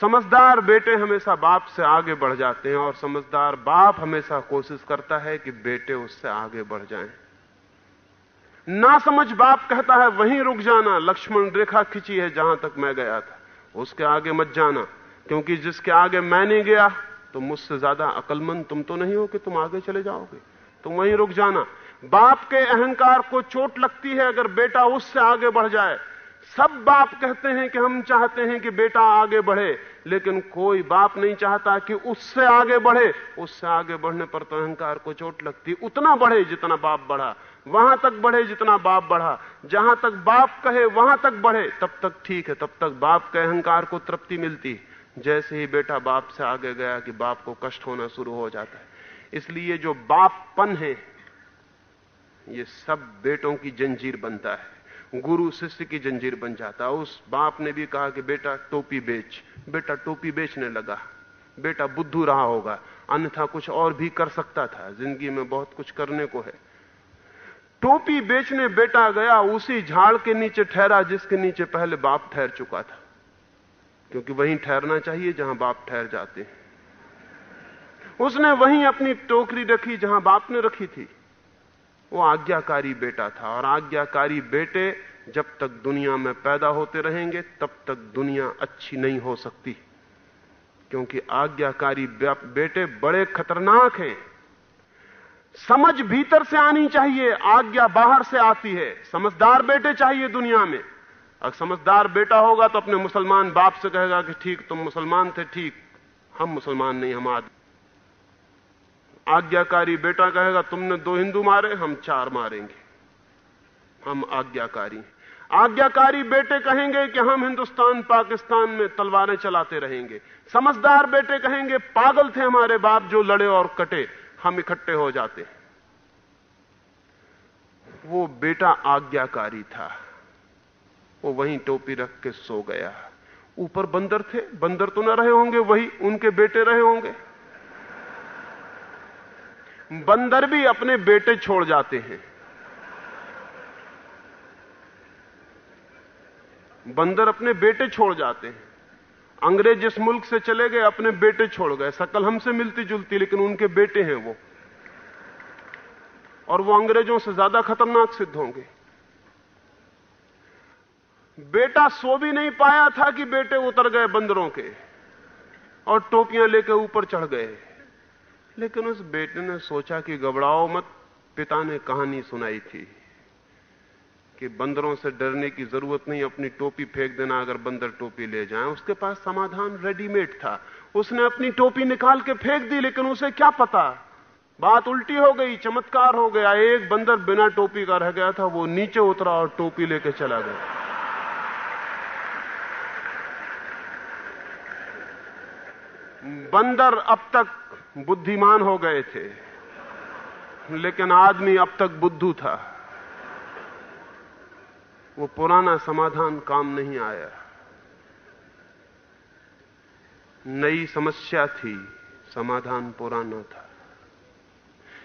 समझदार बेटे हमेशा बाप से आगे बढ़ जाते हैं और समझदार बाप हमेशा कोशिश करता है कि बेटे उससे आगे बढ़ जाएँ। ना समझ बाप कहता है, वहीं रुक जाना, लक्ष्मण रेखा खिंची है जहाँ तक मैं गया था। उसके आगे मत जाना, क्योंकि जिसके आगे मैं नहीं गया तो मुझसे ज़्यादा अकलमंद तुम तो नहीं हो कि तुम आगे चले जाओगे। तुम वहीं रुक जाना। बाप के अहंकार को चोट लगती है अगर बेटा उससे आगे बढ़ जाए। सब बाप कहते हैं कि हम चाहते हैं कि बेटा आगे बढ़े, लेकिन कोई बाप नहीं चाहता कि उससे आगे बढ़े। उससे आगे बढ़ने पर तो अहंकार को चोट लगती, उतना बढ़े जितना बाप बढ़ा। वहाँ तक बढ़े जितना बाप बढ़ा। जहाँ तक बाप कहे, वहाँ तक बढ़े। तब तक ठीक है, तब तक बाप के अहंकार को तृप्ति मिलती जैसे ही बेटा बाप से आगे गया कि बाप को कष्ट होना शुरू हो जाता है। इसलिए जो बापपन है, ये सब बेटों की जंजीर बनता है। गुरु शिष्य की जंजीर बन जाता है। उस बाप ने भी कहा कि बेटा टोपी बेच। बेटा टोपी बेचने लगा। बेटा बुद्धू रहा होगा। अन्यथा कुछ और भी कर सकता था। ज़िंदगी में बहुत कुछ करने को है। टोपी बेचने बेटा गया, उसी झाड़ के नीचे ठहरा जिसके नीचे पहले बाप ठहर चुका था। क्योंकि वहीं ठहरना चाहिए जहाँ बाप ठहर जाते हैं। उसने वहीं अपनी टोकरी रखी जहाँ बाप ने रखी थी। वो आज्ञाकारी बेटा था, और आज्ञाकारी बेटे जब तक दुनिया में पैदा होते रहेंगे, तब तक दुनिया अच्छी नहीं हो सकती। क्योंकि आज्ञाकारी बेटे बड़े खतरनाक हैं। समझ भीतर से आनी चाहिए, आज्ञा बाहर से आती है। समझदार बेटे चाहिए दुनिया में। अगर समझदार बेटा होगा तो अपने मुसलमान बाप से कहेगा कि ठीक, तुम मुसलमान थे, ठीक। हम मुसलमान नहीं, हम आदमी। आज्ञाकारी बेटा कहेगा, तुमने दो हिंदू मारे, हम चार मारेंगे। हम आज्ञाकारी आज्ञाकारी बेटे कहेंगे कि हम हिंदुस्तान, पाकिस्तान में तलवारें चलाते रहेंगे। समझदार बेटे कहेंगे, पागल थे हमारे बाप जो लड़े और कटे। हम इकट्ठे हो जाते वो बेटा आज्ञाकारी था। वो वहीं टोपी रख के सो गया। ऊपर बंदर थे। बंदर तो ना रहे होंगे, वही उनके बेटे रहे होंगे। बंदर भी अपने बेटे छोड़ जाते हैं। बंदर अपने बेटे छोड़ जाते हैं। अंग्रेज़ जिस मुल्क से चले गए, अपने बेटे छोड़ गए। सकल हमसे मिलती जुलती, लेकिन उनके बेटे हैं वो। और वो अंग्रेज़ों से ज़्यादा खतरनाक सिद्ध होंगे। बेटा सो भी नहीं पाया था कि बेटे उतर गए बंदरों के, और टोपियाँ लेकर ऊपर चढ़ गए। लेकिन उस बेटे ने सोचा कि घबराओ मत, पिता ने कहानी सुनाई थी। कि बंदरों से डरने की ज़रूरत नहीं, अपनी टोपी फेंक देना, अगर बंदर टोपी ले जाए। उसके पास समाधान रेडीमेड था। उसने अपनी टोपी निकाल के फेंक दी, लेकिन उसे क्या पता? बात उल्टी हो गई, चमत्कार हो गया। एक बंदर बिना टोपी का रह गया था, वो नीचे उतरा और टोपी लेके चला गया। बंदर अब तक बुद्धिमान हो गए थे, लेकिन आदमी अब तक बुद्धू था। वो पुराना समाधान काम नहीं आया। नई समस्या थी, समाधान पुराना था।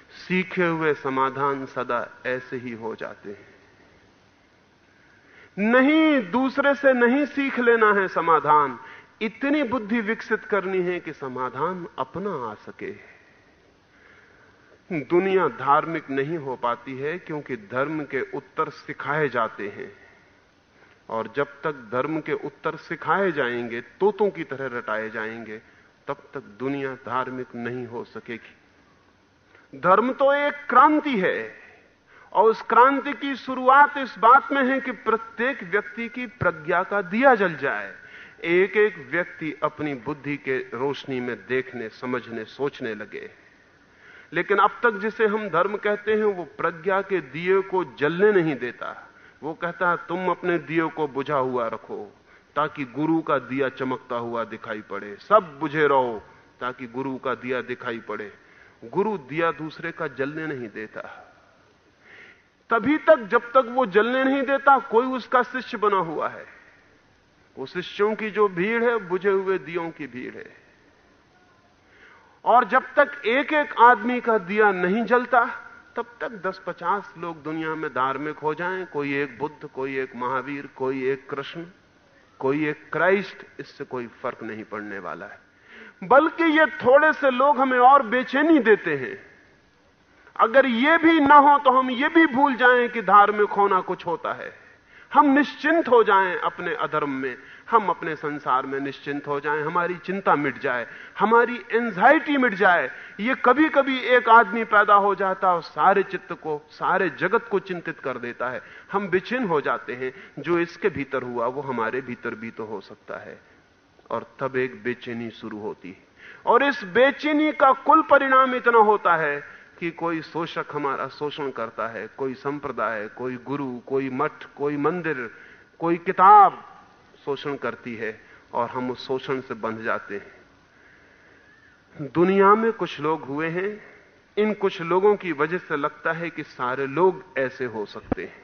सीखे हुए समाधान सदा ऐसे ही हो जाते हैं। नहीं, दूसरे से नहीं सीख लेना है समाधान। इतनी बुद्धि विकसित करनी है कि समाधान अपना आ सके। दुनिया धार्मिक नहीं हो पाती है क्योंकि धर्म के उत्तर सिखाए जाते हैं। और जब तक धर्म के उत्तर सिखाए जाएँगे, तोतों की तरह रटाए जाएँगे, तब तक दुनिया धार्मिक नहीं हो सकेगी। धर्म तो एक क्रांति है, और उस क्रांति की शुरुआत इस बात में है कि प्रत्येक व्यक्ति की प्रज्ञा का दिया जल जाए। एक एक व्यक्ति अपनी बुद्धि के रोशनी में देखने, समझने, सोचने लगे। लेकिन अब तक जिसे हम धर्म कहते हैं, वो प्रज्ञा के दिए को जलने नहीं देता। वो कहता है, तुम अपने दिए को बुझा हुआ रखो, ताकि गुरु का दिया चमकता हुआ दिखाई पड़े। सब बुझे रहो, ताकि गुरु का दिया दिखाई पड़े। गुरु दिया दूसरे का जलने नहीं देता। तभी तक जब तक वो जलने नहीं देता, कोई उसका शिष्य बना हुआ है। वो शिष्यों की जो भीड़ है, बुझे हुए दियों की भीड़ है। और जब तक एक एक आदमी का दिया नहीं जलता, तब तक 10-50 लोग दुनिया में धार्मिक हो जाएँ। कोई एक बुद्ध, कोई एक महावीर, कोई एक कृष्ण, कोई एक क्राइस्ट, इससे कोई फ़र्क नहीं पड़ने वाला है। बल्कि ये थोड़े से लोग हमें और बेचैनी देते हैं। अगर ये भी ना हो तो हम ये भी भूल जाएँ कि धार्मिक होना कुछ होता है। हम निश्चिंत हो जाएँ अपने अधर्म में। हम अपने संसार में निश्चिंत हो जाएँ, हमारी चिंता मिट जाए, हमारी एंजाइटी मिट जाए, ये कभी कभी एक आदमी पैदा हो जाता और सारे चित्त को, सारे जगत को चिंतित कर देता है। हम बेचैन हो जाते हैं, जो इसके भीतर हुआ, वो हमारे भीतर भी तो हो सकता है। और तब एक बेचैनी शुरू होती है। और इस बेचैनी का कुल परिणाम इतना होता है कि कोई शोषक हमारा शोषण करता है, कोई संप्रदाय, कोई गुरु, कोई मठ, कोई मंदिर, कोई किताब शोषण करती है और हम उस शोषण से बंध जाते हैं। दुनिया में कुछ लोग हुए हैं, इन कुछ लोगों की वजह से लगता है कि सारे लोग ऐसे हो सकते हैं।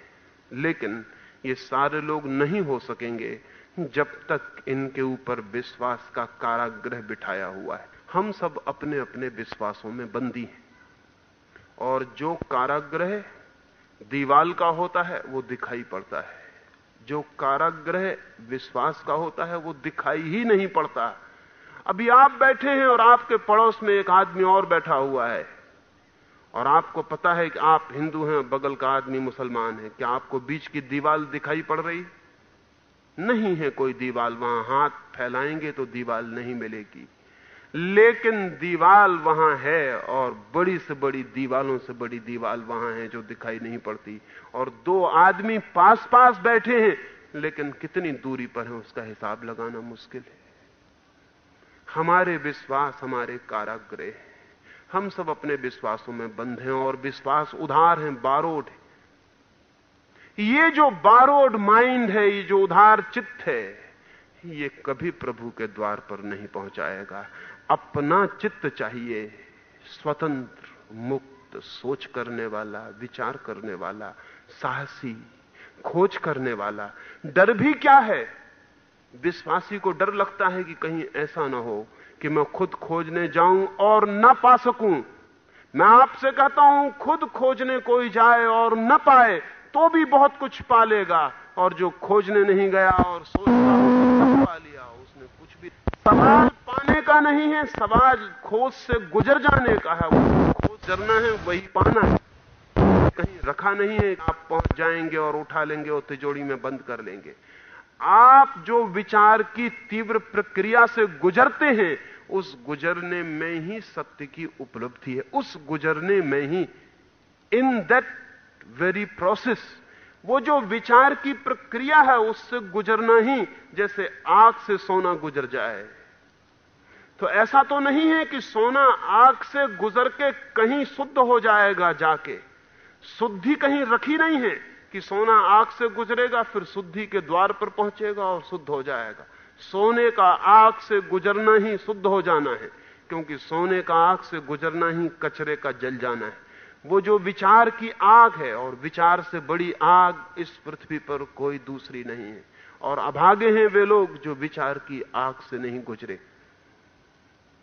लेकिन ये सारे लोग नहीं हो सकेंगे जब तक इनके ऊपर विश्वास का कारागृह बिठाया हुआ है। हम सब अपने अपने विश्वासों में बंदी हैं। और जो कारागृह दीवाल का होता है, वो दिखाई पड़ता है। जो काराग्रह विश्वास का होता है वो दिखाई ही नहीं पड़ता। अभी आप बैठे हैं और आपके पड़ोस में एक आदमी और बैठा हुआ है। और आपको पता है कि आप हिंदू हैं, बगल का आदमी मुसलमान है। क्या आपको बीच की दीवाल दिखाई पड़ रही? नहीं है कोई दीवाल। वहाँ हाथ फैलाएँगे तो दीवाल नहीं मिलेगी। लेकिन दीवाल वहाँ है और बड़ी से बड़ी दीवालों से बड़ी दीवाल वहाँ है जो दिखाई नहीं पड़ती। और दो आदमी पास पास बैठे हैं, लेकिन कितनी दूरी पर है उसका हिसाब लगाना मुश्किल है। हमारे विश्वास हमारे काराग्रह हैं। हम सब अपने विश्वासों में बंध हैं और विश्वास उधार हैं, बारोड है। ये जो बारोड माइंड है, ये जो उधार चित्त है, ये कभी प्रभु के द्वार पर नहीं पहुंचाएगा। अपना चित्त चाहिए, स्वतंत्र, मुक्त, सोच करने वाला, विचार करने वाला, साहसी, खोज करने वाला। डर भी क्या है? विश्वासी को डर लगता है कि कहीं ऐसा ना हो कि मैं खुद खोजने जाऊँ और न पा सकूँ। मैं आपसे कहता हूँ, खुद खोजने कोई जाए और न पाए तो भी बहुत कुछ पा लेगा। और जो खोजने नहीं गया और सोचता पा लिया, उसने कुछ भी सवाल पाने का नहीं है सवाल खोज से गुजर जाने का है खोज जरना है, वही पाना है। कहीं रखा नहीं है, आप पहुँच जाएँगे और उठा लेंगे और तिजोड़ी में बंद कर लेंगे। आप जो विचार की तीव्र प्रक्रिया से गुजरते हैं, उस गुजरने में ही सत्य की उपलब्धि है। उस गुजरने में ही इन दैट वेरी प्रोसेस वो जो विचार की प्रक्रिया है, उससे गुजरना ही, जैसे आग से सोना गुजर जाए। तो ऐसा तो नहीं है कि सोना आग से गुजर के कहीं शुद्ध हो जाएगा जाके। शुद्धि कहीं रखी नहीं है कि सोना आग से गुजरेगा, फिर शुद्धि के द्वार पर पहुंचेगा और शुद्ध हो जाएगा। सोने का आग से गुजरना ही शुद्ध हो जाना है, क्योंकि सोने का आग से गुजरना ही कचरे का जल जाना है। वो जो विचार की आग है, और विचार से बड़ी आग इस पृथ्वी पर कोई दूसरी नहीं है। और अभागे हैं वे लोग जो विचार की आग से नहीं गुजरे।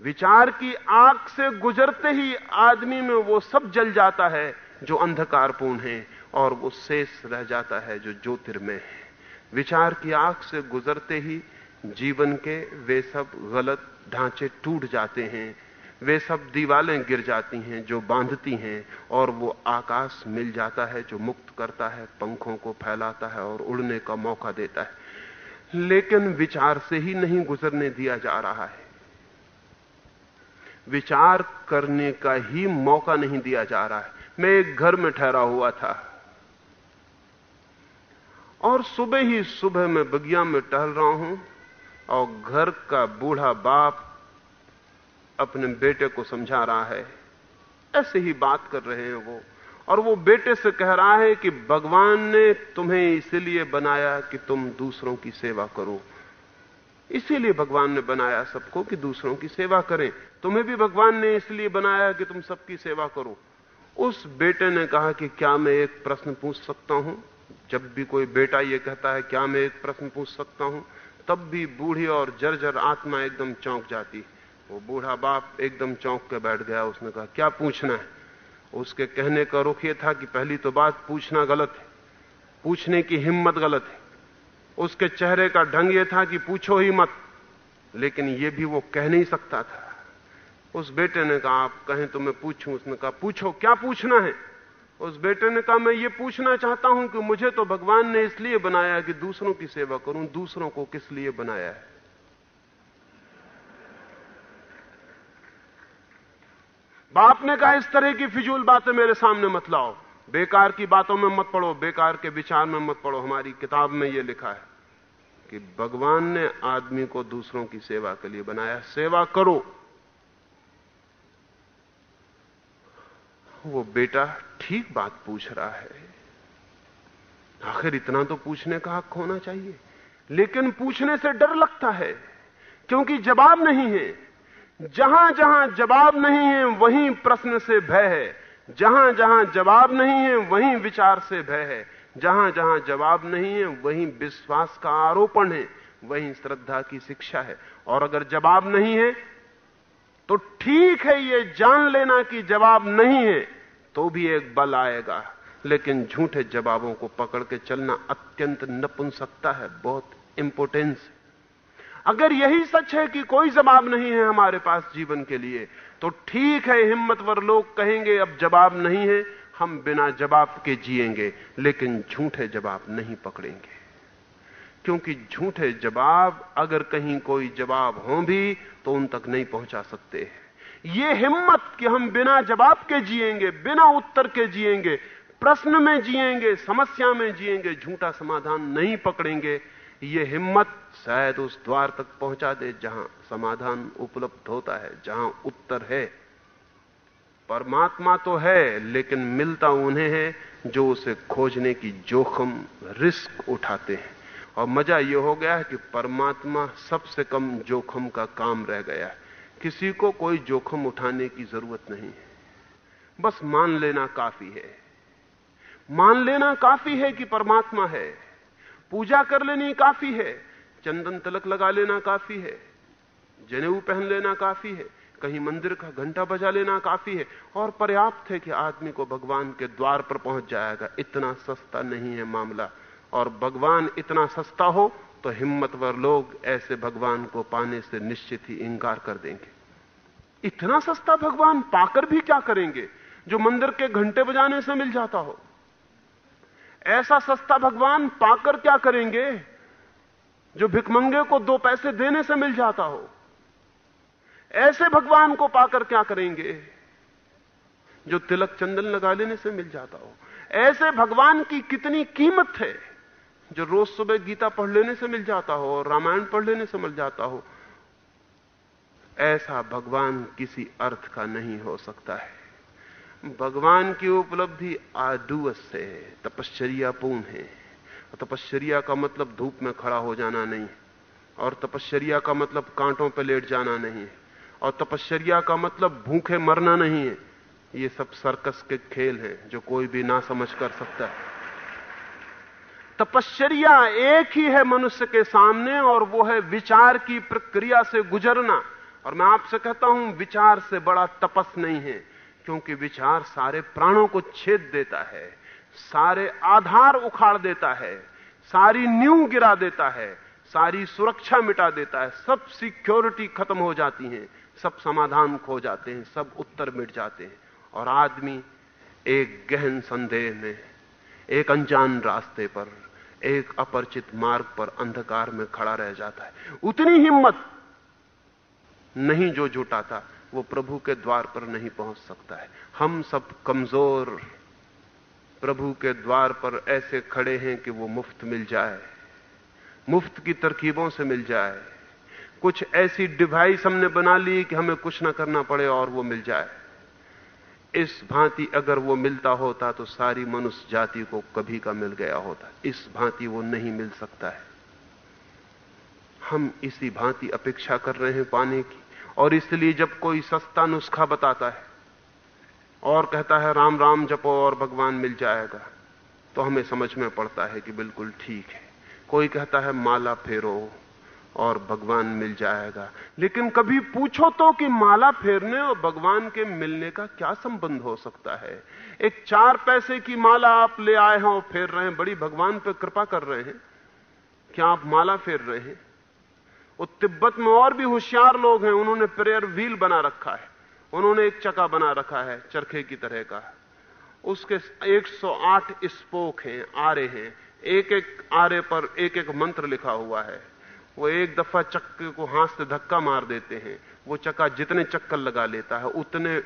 विचार की आग से गुजरते ही आदमी में वो सब जल जाता है, जो अंधकारपूर्ण है, और वो शेष रह जाता है, जो ज्योतिर्मय है। विचार की आग से गुजरते ही जीवन के वे सब गलत ढांचे टूट जाते हैं, वे सब दीवालें गिर जाती हैं, जो बांधती हैं, और वो आकाश मिल जाता है, जो मुक्त करता है, पंखों को फैलाता है, और उड़ने का मौका देता है। लेकिन विचार से ही नहीं गुजरने दिया जा रहा है। विचार करने का ही मौका नहीं दिया जा रहा है। मैं एक घर में ठहरा हुआ था। और सुबह ही सुबह मैं बगिया में टहल रहा हूँ और घर का बूढ़ा बाप अपने बेटे को समझा रहा है। ऐसे ही बात कर रहे हैं वो। और वो बेटे से कह रहा है कि भगवान ने तुम्हें इसलिए बनाया कि तुम दूसरों की सेवा करो। इसीलिए भगवान ने बनाया सबको कि दूसरों की सेवा करें। तुम्हें भी भगवान ने इसलिए बनाया कि तुम सबकी सेवा करो। उस बेटे ने कहा कि क्या मैं एक प्रश्न पूछ सकता हूँ? जब भी कोई बेटा ये कहता है, क्या मैं एक प्रश्न पूछ सकता हूँ? तब भी बूढ़ी और जर्जर आत्मा एकदम चौंक जाती। वो बूढ़ा बाप एकदम चौंक के बैठ गया। उसने कहा, क्या पूछना है? उसके कहने का रुख ये था कि पहली तो बात पूछना गलत है। पूछने की हिम्मत गलत है। उसके चेहरे का ढंग यह था कि पूछो ही मत। लेकिन यह भी वो कह नहीं सकता था। उस बेटे ने कहा, आप कहें तो मैं पूछूँ। उसने कहा, पूछो, क्या पूछना है? उस बेटे ने कहा, मैं ये पूछना चाहता हूँ कि मुझे तो भगवान ने इसलिए बनाया कि दूसरों की सेवा करूँ। दूसरों को किस लिए बनाया है? बाप ने कहा, इस तरह की फिजूल बातें मेरे सामने मत लाओ। बेकार की बातों में मत पढ़ो, बेकार के विचार में मत पढ़ो। हमारी किताब में यह लिखा है कि भगवान ने आदमी को दूसरों की सेवा के लिए बनाया। सेवा करो। वो बेटा ठीक बात पूछ रहा है। आखिर इतना तो पूछने का हक होना चाहिए। लेकिन पूछने से डर लगता है, क्योंकि जवाब नहीं है। जहाँ जहाँ जवाब नहीं है, वहीं प्रश्न से भय है। जहाँ जहाँ जवाब नहीं है, वहीं विचार से भय है। जहाँ जहाँ जवाब नहीं है, वहीं विश्वास का आरोपण है, वहीं श्रद्धा की शिक्षा है। और अगर जवाब नहीं है तो ठीक है, ये जान लेना कि जवाब नहीं है तो भी एक बल आएगा। लेकिन झूठे जवाबों को पकड़ के चलना अत्यंत नपुंसकता है, बहुत इंपोर्टेंस अगर यही सच है कि कोई जवाब नहीं है हमारे पास जीवन के लिए तो ठीक है, हिम्मतवर लोग कहेंगे, अब जवाब नहीं है। हम बिना जवाब के जिएँगे, लेकिन झूठे जवाब नहीं पकड़ेंगे। क्योंकि झूठे जवाब, अगर कहीं कोई जवाब हो भी तो उन तक नहीं पहुँचा सकते हैं। ये हिम्मत कि हम बिना जवाब के जिएँगे, बिना उत्तर के जिएँगे, प्रश्न में जिएँगे, समस्या में जिएँगे, झूठा समाधान नहीं पकड़ेंगे। ये हिम्मत शायद उस द्वार तक पहुँचा दे जहाँ समाधान उपलब्ध होता है, जहाँ उत्तर है। परमात्मा तो है, लेकिन मिलता उन्हें है जो उसे खोजने की जोखम, रिस्क उठाते हैं। और मज़ा यह हो गया है कि परमात्मा सबसे कम जोखम का काम रह गया है। किसी को कोई जोखम उठाने की ज़रूरत नहीं है। बस मान लेना काफ़ी है। मान लेना काफ़ी है कि परमात्मा है। पूजा कर लेनी काफ़ी है, चंदन तलक लगा लेना काफ़ी है, जनेऊ पहन लेना काफ़ी है, कहीं मंदिर का घंटा बजा लेना काफ़ी है, और पर्याप्त है कि आदमी को भगवान के द्वार पर पहुँच जाएगा। इतना सस्ता नहीं है मामला। और भगवान इतना सस्ता हो तो हिम्मतवर लोग ऐसे भगवान को पाने से निश्चित ही इंकार कर देंगे। इतना सस्ता भगवान पाकर भी क्या करेंगे, जो मंदिर के घंटे बजाने से मिल जाता हो? ऐसा सस्ता भगवान पाकर क्या करेंगे जो भिकमंगे को दो पैसे देने से मिल जाता हो? ऐसे भगवान को पाकर क्या करेंगे जो तिलक चंदन लगा लेने से मिल जाता हो? ऐसे भगवान की कितनी कीमत है जो रोज सुबह गीता पढ़ लेने से मिल जाता हो और रामायण पढ़ लेने से मिल जाता हो? ऐसा भगवान किसी अर्थ का नहीं हो सकता है। भगवान की उपलब्धि आडुअस है, तपश्चर्या पूर्ण है। तपश्चर्या का मतलब धूप में खड़ा हो जाना नहीं और तपश्चर्या का मतलब कांटों पर लेट जाना नहीं है, और तपश्चर्या का मतलब भूखे मरना नहीं है। ये सब सर्कस के खेल हैं, जो कोई भी ना समझ कर सकता है। तपश्चर्या एक ही है मनुष्य के सामने, और वो है विचार की प्रक्रिया से गुजरना। और मैं आपसे कहता हूँ, विचार से बड़ा तपस नहीं है। क्योंकि विचार सारे प्राणों को छेद देता है, सारे आधार उखाड़ देता है, सारी न्यू गिरा देता है, सारी सुरक्षा मिटा देता है, सब सिक्योरिटी खत्म हो जाती है, सब समाधान खो जाते हैं, सब उत्तर मिट जाते हैं। और आदमी एक गहन संदेह में, एक अनजान रास्ते पर, एक अपरिचित मार्ग पर अंधकार में खड़ा रह जाता है। उतनी हिम्मत नहीं जो जुटाता वो प्रभु के द्वार पर नहीं पहुँच सकता है। हम सब कमज़ोर प्रभु के द्वार पर ऐसे खड़े हैं कि वो मुफ़्त मिल जाए, मुफ़्त की तरकीबों से मिल जाए। कुछ ऐसी डिवाइस हमने बना ली कि हमें कुछ ना करना पड़े और वो मिल जाए। इस भांति अगर वो मिलता होता तो सारी मनुष्य जाति को कभी का मिल गया होता। इस भांति वो नहीं मिल सकता है। हम इसी भांति अपेक्षा कर रहे हैं पाने की। और इसलिए जब कोई सस्ता नुस्खा बताता है और कहता है, राम राम, जपो और भगवान मिल जाएगा तो हमें समझ में पड़ता है कि बिल्कुल ठीक है। कोई कहता है, माला फेरो और भगवान मिल जाएगा, लेकिन कभी पूछो तो कि माला फेरने और भगवान के मिलने का क्या संबंध हो सकता है? एक चार पैसे की माला आप ले आए हैं और फेर रहे हैं, बड़ी भगवान पर कृपा कर रहे हैं। क्या आप माला फेर रहे हैं? वो तिब्बत में और भी होशियार लोग हैं, उन्होंने प्रेयर व्हील बना रखा है। उन्होंने एक चका बना रखा है, चरखे की तरह का। उसके 108 स्पोक हैं, आरे हैं। एक एक आरे पर एक एक मंत्र लिखा हुआ है। वो एक दफ़ा चक्के को हाथ से धक्का मार देते हैं। वो चक्का जितने चक्कर लगा लेता है, उतने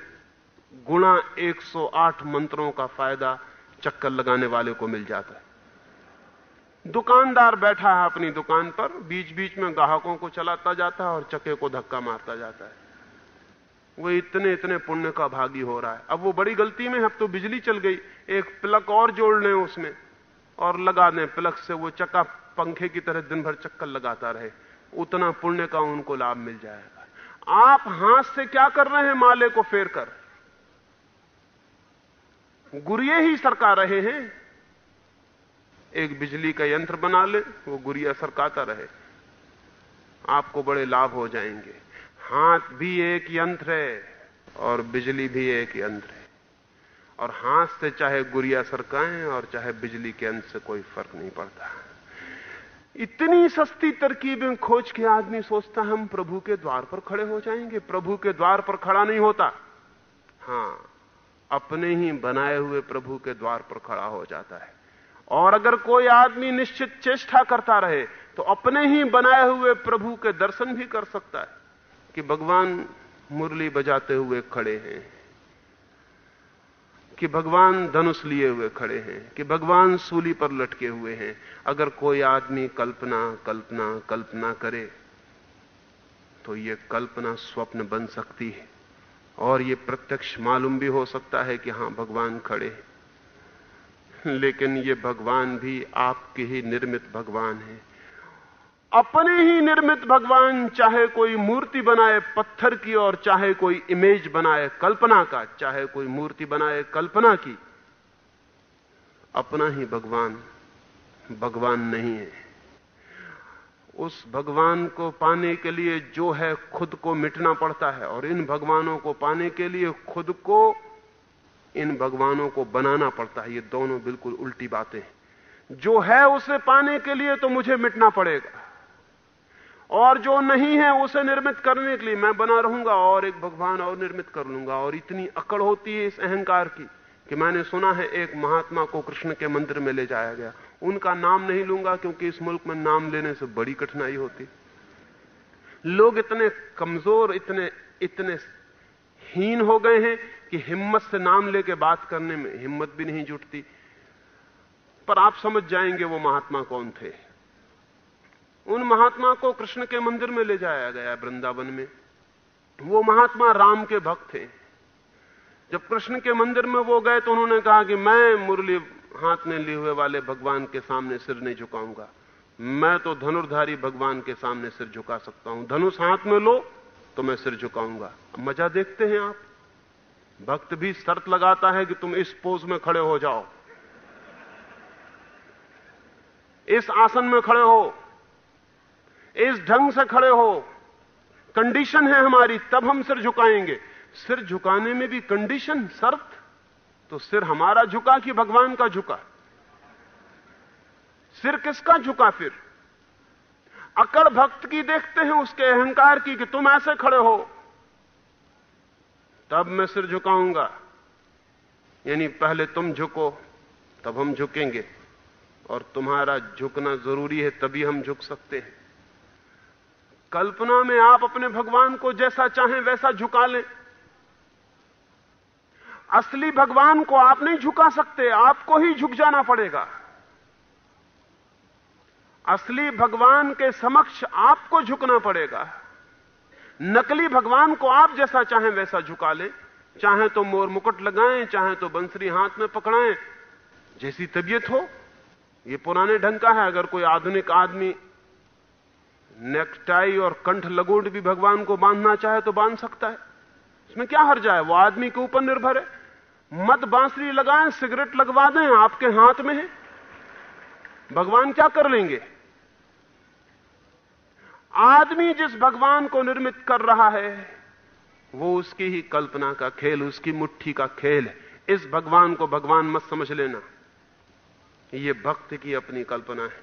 गुणा 108 मंत्रों का फ़ायदा चक्कर लगाने वाले को मिल जाता है। दुकानदार बैठा है अपनी दुकान पर बीच बीच में ग्राहकों को चलाता जाता है और चक्के को धक्का मारता जाता है। वो इतने इतने पुण्य का भागी हो रहा है। अब वो बड़ी गलती में अब तो बिजली चल गई। एक प्लग और जोड़ लें उसमें और लगा दें प्लग से। वो चक्का पंखे की तरह दिन भर चक्कर लगाता रहे। उतना पुण्य का उनको लाभ मिल जाएगा। आप हाथ से क्या कर रहे हैं माले को फेर कर? गुरिये ही सरका रहे हैं। एक बिजली का यंत्र बना ले, वो गुड़िया सरकाता रहे। आपको बड़े लाभ हो जाएँगे। हाथ भी एक यंत्र है और बिजली भी एक यंत्र है। और हाथ से चाहे गुड़िया सरकाएँ और चाहे बिजली के अंत से कोई फ़र्क नहीं पड़ता। इतनी सस्ती तरकीबें खोज के आदमी सोचता हम प्रभु के द्वार पर खड़े हो जाएँगे। प्रभु के द्वार पर खड़ा नहीं होता। हाँ, अपने ही बनाए हुए प्रभु के द्वार पर खड़ा हो जाता है। और अगर कोई आदमी निश्चित चेष्टा करता रहे तो अपने ही बनाए हुए प्रभु के दर्शन भी कर सकता है कि भगवान मुरली बजाते हुए खड़े हैं, कि भगवान धनुष लिए हुए खड़े हैं, कि भगवान सूली पर लटके हुए हैं। अगर कोई आदमी कल्पना कल्पना कल्पना करे तो ये कल्पना स्वप्न बन सकती है। और ये प्रत्यक्ष मालूम भी हो सकता है कि हाँ, भगवान खड़े हैं। लेकिन ये भगवान भी आपके ही निर्मित भगवान है। अपने ही निर्मित भगवान चाहे कोई मूर्ति बनाए पत्थर की और चाहे कोई इमेज बनाए कल्पना का, चाहे कोई मूर्ति बनाए कल्पना की। अपना ही भगवान भगवान नहीं है। उस भगवान को पाने के लिए जो है खुद को मिटना पड़ता है और इन भगवानों को पाने के लिए खुद को इन भगवानों को बनाना पड़ता है। ये दोनों बिल्कुल उल्टी बातें हैं। जो है उसे पाने के लिए तो मुझे मिटना पड़ेगा। और जो नहीं है उसे निर्मित करने के लिए मैं बना रहूँगा और एक भगवान और निर्मित कर लूँगा। और इतनी अकड़ होती है इस अहंकार की कि मैंने सुना है एक महात्मा को कृष्ण के मंदिर में ले जाया गया। उनका नाम नहीं लूँगा क्योंकि इस मुल्क में नाम लेने से बड़ी कठिनाई होती। लोग इतने कमज़ोर, इतने इतने हीन हो गए हैं कि हिम्मत से नाम लेके बात करने में हिम्मत भी नहीं जुटती। पर आप समझ जाएँगे वो महात्मा कौन थे। उन महात्मा को कृष्ण के मंदिर में ले जाया गया वृंदावन में। वो महात्मा राम के भक्त थे। जब कृष्ण के मंदिर में वो गए तो उन्होंने कहा कि मैं मुरली हाथ में लिए हुए वाले भगवान के सामने सिर नहीं झुकाऊँगा। मैं तो धनुर्धारी भगवान के सामने सिर झुका सकता हूँ। धनुष हाथ में लो तो मैं सिर झुकाऊँगा। मज़ा देखते हैं आप। भक्त भी शर्त लगाता है कि तुम इस पोज में खड़े हो जाओ। इस आसन में खड़े हो। इस ढंग से खड़े हो। कंडीशन है हमारी, तब हम सिर झुकाएँगे। सिर झुकाने में भी कंडीशन, शर्त तो सिर हमारा झुका कि भगवान का झुका? सिर किसका झुका फिर? अकड़ भक्त की देखते हैं उसके अहंकार की कि तुम ऐसे खड़े हो। तब मैं सिर झुकाऊँगा। यानी पहले तुम झुको, तब हम झुकेंगे। और तुम्हारा झुकना ज़रूरी है, तभी हम झुक सकते हैं। कल्पना में आप अपने भगवान को जैसा चाहें, वैसा झुका लें। असली भगवान को आप नहीं झुका सकते, आपको ही झुक जाना पड़ेगा। असली भगवान के समक्ष आपको झुकना पड़ेगा। नकली भगवान को आप जैसा चाहें वैसा झुका लें। चाहे तो मोर मुकुट लगाएँ, चाहे तो बंसरी हाथ में पकड़ाएँ। जैसी तबीयत हो, ये पुराने ढंग का है। अगर कोई आधुनिक आदमी नेकटाई और कंठ लगोट भी भगवान को बांधना चाहे तो बाँध सकता है। इसमें क्या हर जाए वो आदमी के ऊपर निर्भर है। मत बांसुरी लगाएँ, सिगरेट लगवा दें, आपके हाथ में है। भगवान क्या कर लेंगे? आदमी जिस भगवान को निर्मित कर रहा है, वो उसकी ही कल्पना का खेल, उसकी मुट्ठी का खेल है। इस भगवान को भगवान मत समझ लेना। ये भक्त की अपनी कल्पना है,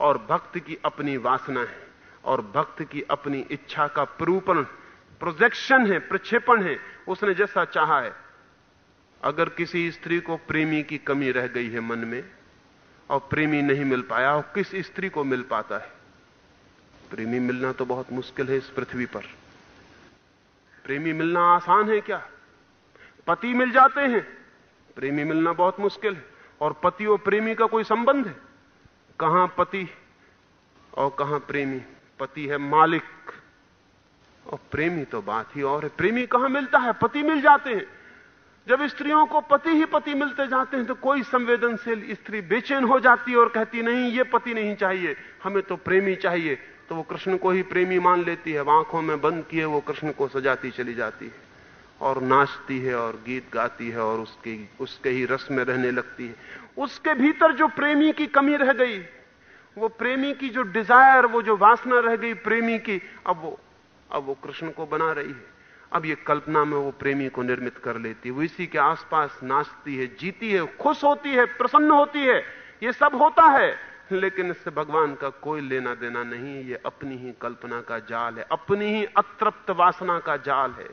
और भक्त की अपनी वासना है, और भक्त की अपनी इच्छा का प्रूपण, प्रोजेक्शन है, प्रक्षेपण है, उसने जैसा चाहा है। अगर किसी स्त्री को प्रेमी की कमी रह गई है मन में, और प्रेमी नहीं मिल पाया, और किस स्त्री को मिल पाता है? प्रेमी मिलना तो बहुत मुश्किल है इस पृथ्वी पर। प्रेमी मिलना आसान है क्या? पति मिल जाते हैं, प्रेमी मिलना बहुत मुश्किल है। और पति और प्रेमी का कोई संबंध है? कहाँ पति और कहाँ प्रेमी? पति है मालिक और प्रेमी तो बात ही और है। प्रेमी कहाँ मिलता है? पति मिल जाते हैं। जब स्त्रियों को पति ही पति मिलते जाते हैं तो कोई संवेदनशील स्त्री बेचैन हो जाती है और कहती, नहीं, ये पति नहीं चाहिए, हमें तो प्रेमी चाहिए। तो वो कृष्ण को ही प्रेमी मान लेती है। आँखों में बंद किए वो कृष्ण को सजाती चली जाती है और नाचती है और गीत गाती है और उसके उसके ही रस में रहने लगती है। उसके भीतर जो प्रेमी की कमी रह गई, वो प्रेमी की जो डिज़ायर वो जो वासना रह गई प्रेमी की, अब वो अब वो कृष्ण को बना रही है। अब ये कल्पना में वो प्रेमी को निर्मित कर लेती है। वो इसी के आसपास नाचती है, जीती है, खुश होती है, प्रसन्न होती है। ये सब होता है। लेकिन इससे भगवान का कोई लेना देना नहीं, ये अपनी ही कल्पना का जाल है, अपनी ही अतृप्त वासना का जाल है।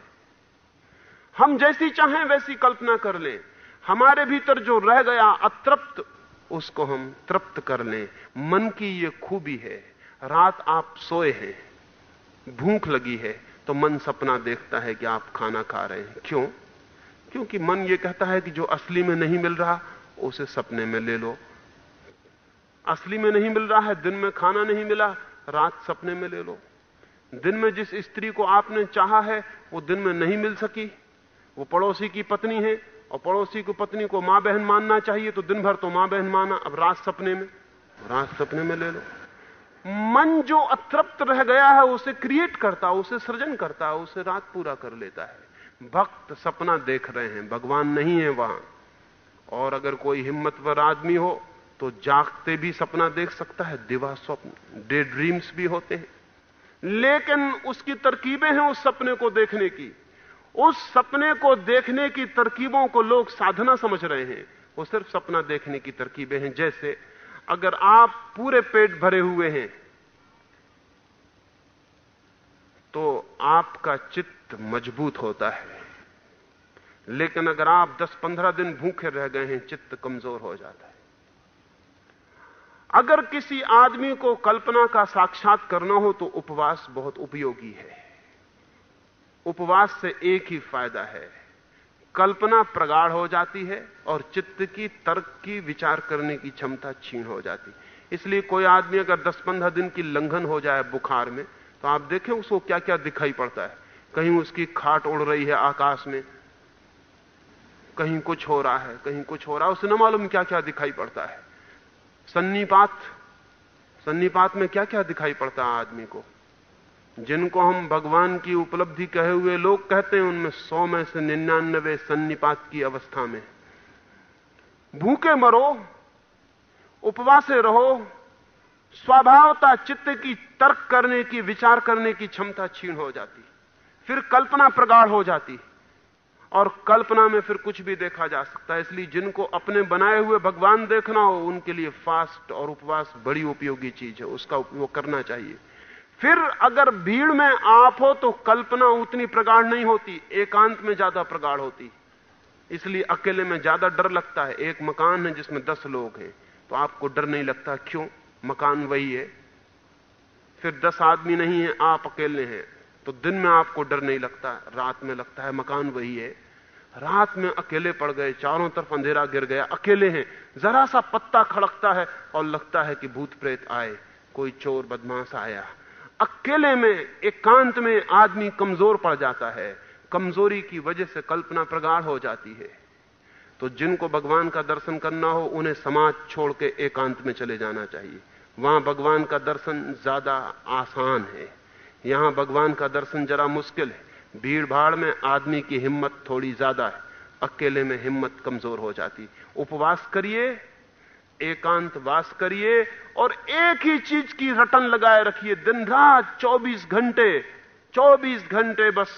हम जैसी चाहें वैसी कल्पना कर लें। हमारे भीतर जो रह गया अतृप्त, उसको हम तृप्त कर लें। मन की ये खूबी है, रात आप सोए हैं, भूख लगी है तो मन सपना देखता है कि आप खाना खा रहे हैं। क्यों? क्योंकि मन ये कहता है कि जो असली में नहीं मिल रहा, उसे सपने में ले लो। असली में नहीं मिल रहा है, दिन में खाना नहीं मिला, रात सपने में ले लो। दिन में जिस स्त्री को आपने चाहा है, वो दिन में नहीं मिल सकी। वो पड़ोसी की पत्नी है, और पड़ोसी को पत्नी को माँ बहन मानना चाहिए तो दिन भर तो माँ बहन माना, अब रात सपने में। रात सपने में ले लो। मन जो अतृप्त रह गया है, उसे क्रिएट करता, उसे सृजन करता, उसे रात पूरा कर लेता है। भक्त सपना देख रहे हैं, भगवान नहीं है वहाँ। और अगर कोई हिम्मतवर आदमी हो तो जागते भी सपना देख सकता है, दिवा स्वप्न, डे ड्रीम्स भी होते हैं। लेकिन उसकी तरकीबें हैं उस सपने को देखने की। उस सपने को देखने की तरकीबों को लोग साधना समझ रहे हैं। वो सिर्फ़ सपना देखने की तरकीबें हैं। जैसे अगर आप पूरे पेट भरे हुए हैं तो आपका चित्त मज़बूत होता है। लेकिन अगर आप 10-15 दिन भूखे रह गए हैं, चित्त कमज़ोर हो जाता है। अगर किसी आदमी को कल्पना का साक्षात करना हो तो उपवास बहुत उपयोगी है। उपवास से एक ही फ़ायदा है। कल्पना प्रगाढ़ हो जाती है और चित्त की तर्क की विचार करने की क्षमता छीन हो जाती। है इसलिए कोई आदमी अगर 10-15 दिन की लंघन हो जाए बुखार में तो आप देखें उसको क्या क्या दिखाई पड़ता है। कहीं उसकी खाट उड़ रही है आकाश में, कहीं कुछ हो रहा है, कहीं कुछ हो रहा है, उसे न मालूम क्या क्या दिखाई पड़ता है। सन्नीपात। सन्नीपात में क्या क्या दिखाई पड़ता है आदमी को? जिनको हम भगवान की उपलब्धि कहे हुए लोग कहते हैं, उनमें सौ में से निन्यानबे सन्निपात की अवस्था में। भूखे मरो, उपवासे रहो, स्वभावता चित्त की तर्क करने की, विचार करने की क्षमता छीण हो जाती। फिर कल्पना प्रगाढ़ हो जाती। और कल्पना में फिर कुछ भी देखा जा सकता है। इसलिए जिनको अपने बनाए हुए भगवान देखना हो, उनके लिए फास्ट और उपवास बड़ी उपयोगी चीज़ है। उसका उपयोग करना चाहिए। फिर अगर भीड़ में आप हो तो कल्पना उतनी प्रगाढ़ नहीं होती। एकांत में ज़्यादा प्रगाढ़ होती। इसलिए अकेले में ज़्यादा डर लगता है। एक मकान है जिसमें दस लोग हैं। तो आपको डर नहीं लगता। क्यों? मकान वही है। फिर दस आदमी नहीं है, आप अकेले हैं। तो दिन में आपको डर नहीं लगता, रात में लगता है, मकान वही है। रात में अकेले पड़ गए, चारों तरफ़ अंधेरा गिर गया, अकेले हैं। जरा सा पत्ता खड़कता है और लगता है कि भूत प्रेत आए, कोई चोर, बदमाश आया। अकेले में, एकांत एक में आदमी कमज़ोर पड़ जाता है। कमज़ोरी की वजह से कल्पना प्रगाढ़ हो जाती है। तो जिनको भगवान का दर्शन करना हो, उन्हें समाज छोड़ के एकांत में चले जाना चाहिए। वहाँ भगवान का दर्शन ज़्यादा आसान है। यहाँ भगवान का दर्शन जरा मुश्किल है। भीड़ भाड़ में आदमी की हिम्मत थोड़ी ज़्यादा है। अकेले में हिम्मत कमज़ोर हो जाती। उपवास करिए, एकांत वास करिए और एक ही चीज़ की रटन लगाए रखिए। दिन रात 24 घंटे 24 घंटे बस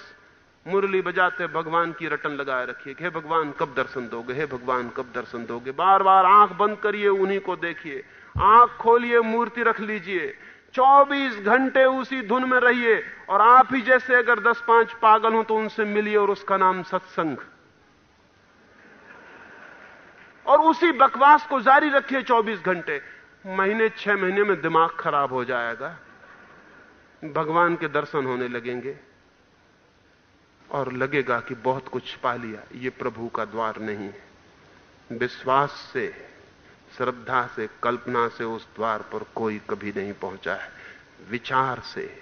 मुरली बजाते भगवान की रटन लगाए रखिए हे भगवान, कब दर्शन दोगे? हे भगवान, कब दर्शन दोगे? बार बार आँख बंद करिए, उन्हीं को देखिए। आँख खोलिए, मूर्ति रख लीजिए। 24 घंटे उसी धुन में रहिए और आप ही जैसे अगर 10 पाँच पागल हो तो उनसे मिलिए और उसका नाम सत्संग। और उसी बकवास को जारी रखिए 24 घंटे। महीने, छह महीने में दिमाग खराब हो जाएगा। भगवान के दर्शन होने लगेंगे। और लगेगा कि बहुत कुछ पा लिया। ये प्रभु का द्वार नहीं है। विश्वास से श्रद्धा से, कल्पना से उस द्वार पर कोई कभी नहीं पहुँचा है। विचार से,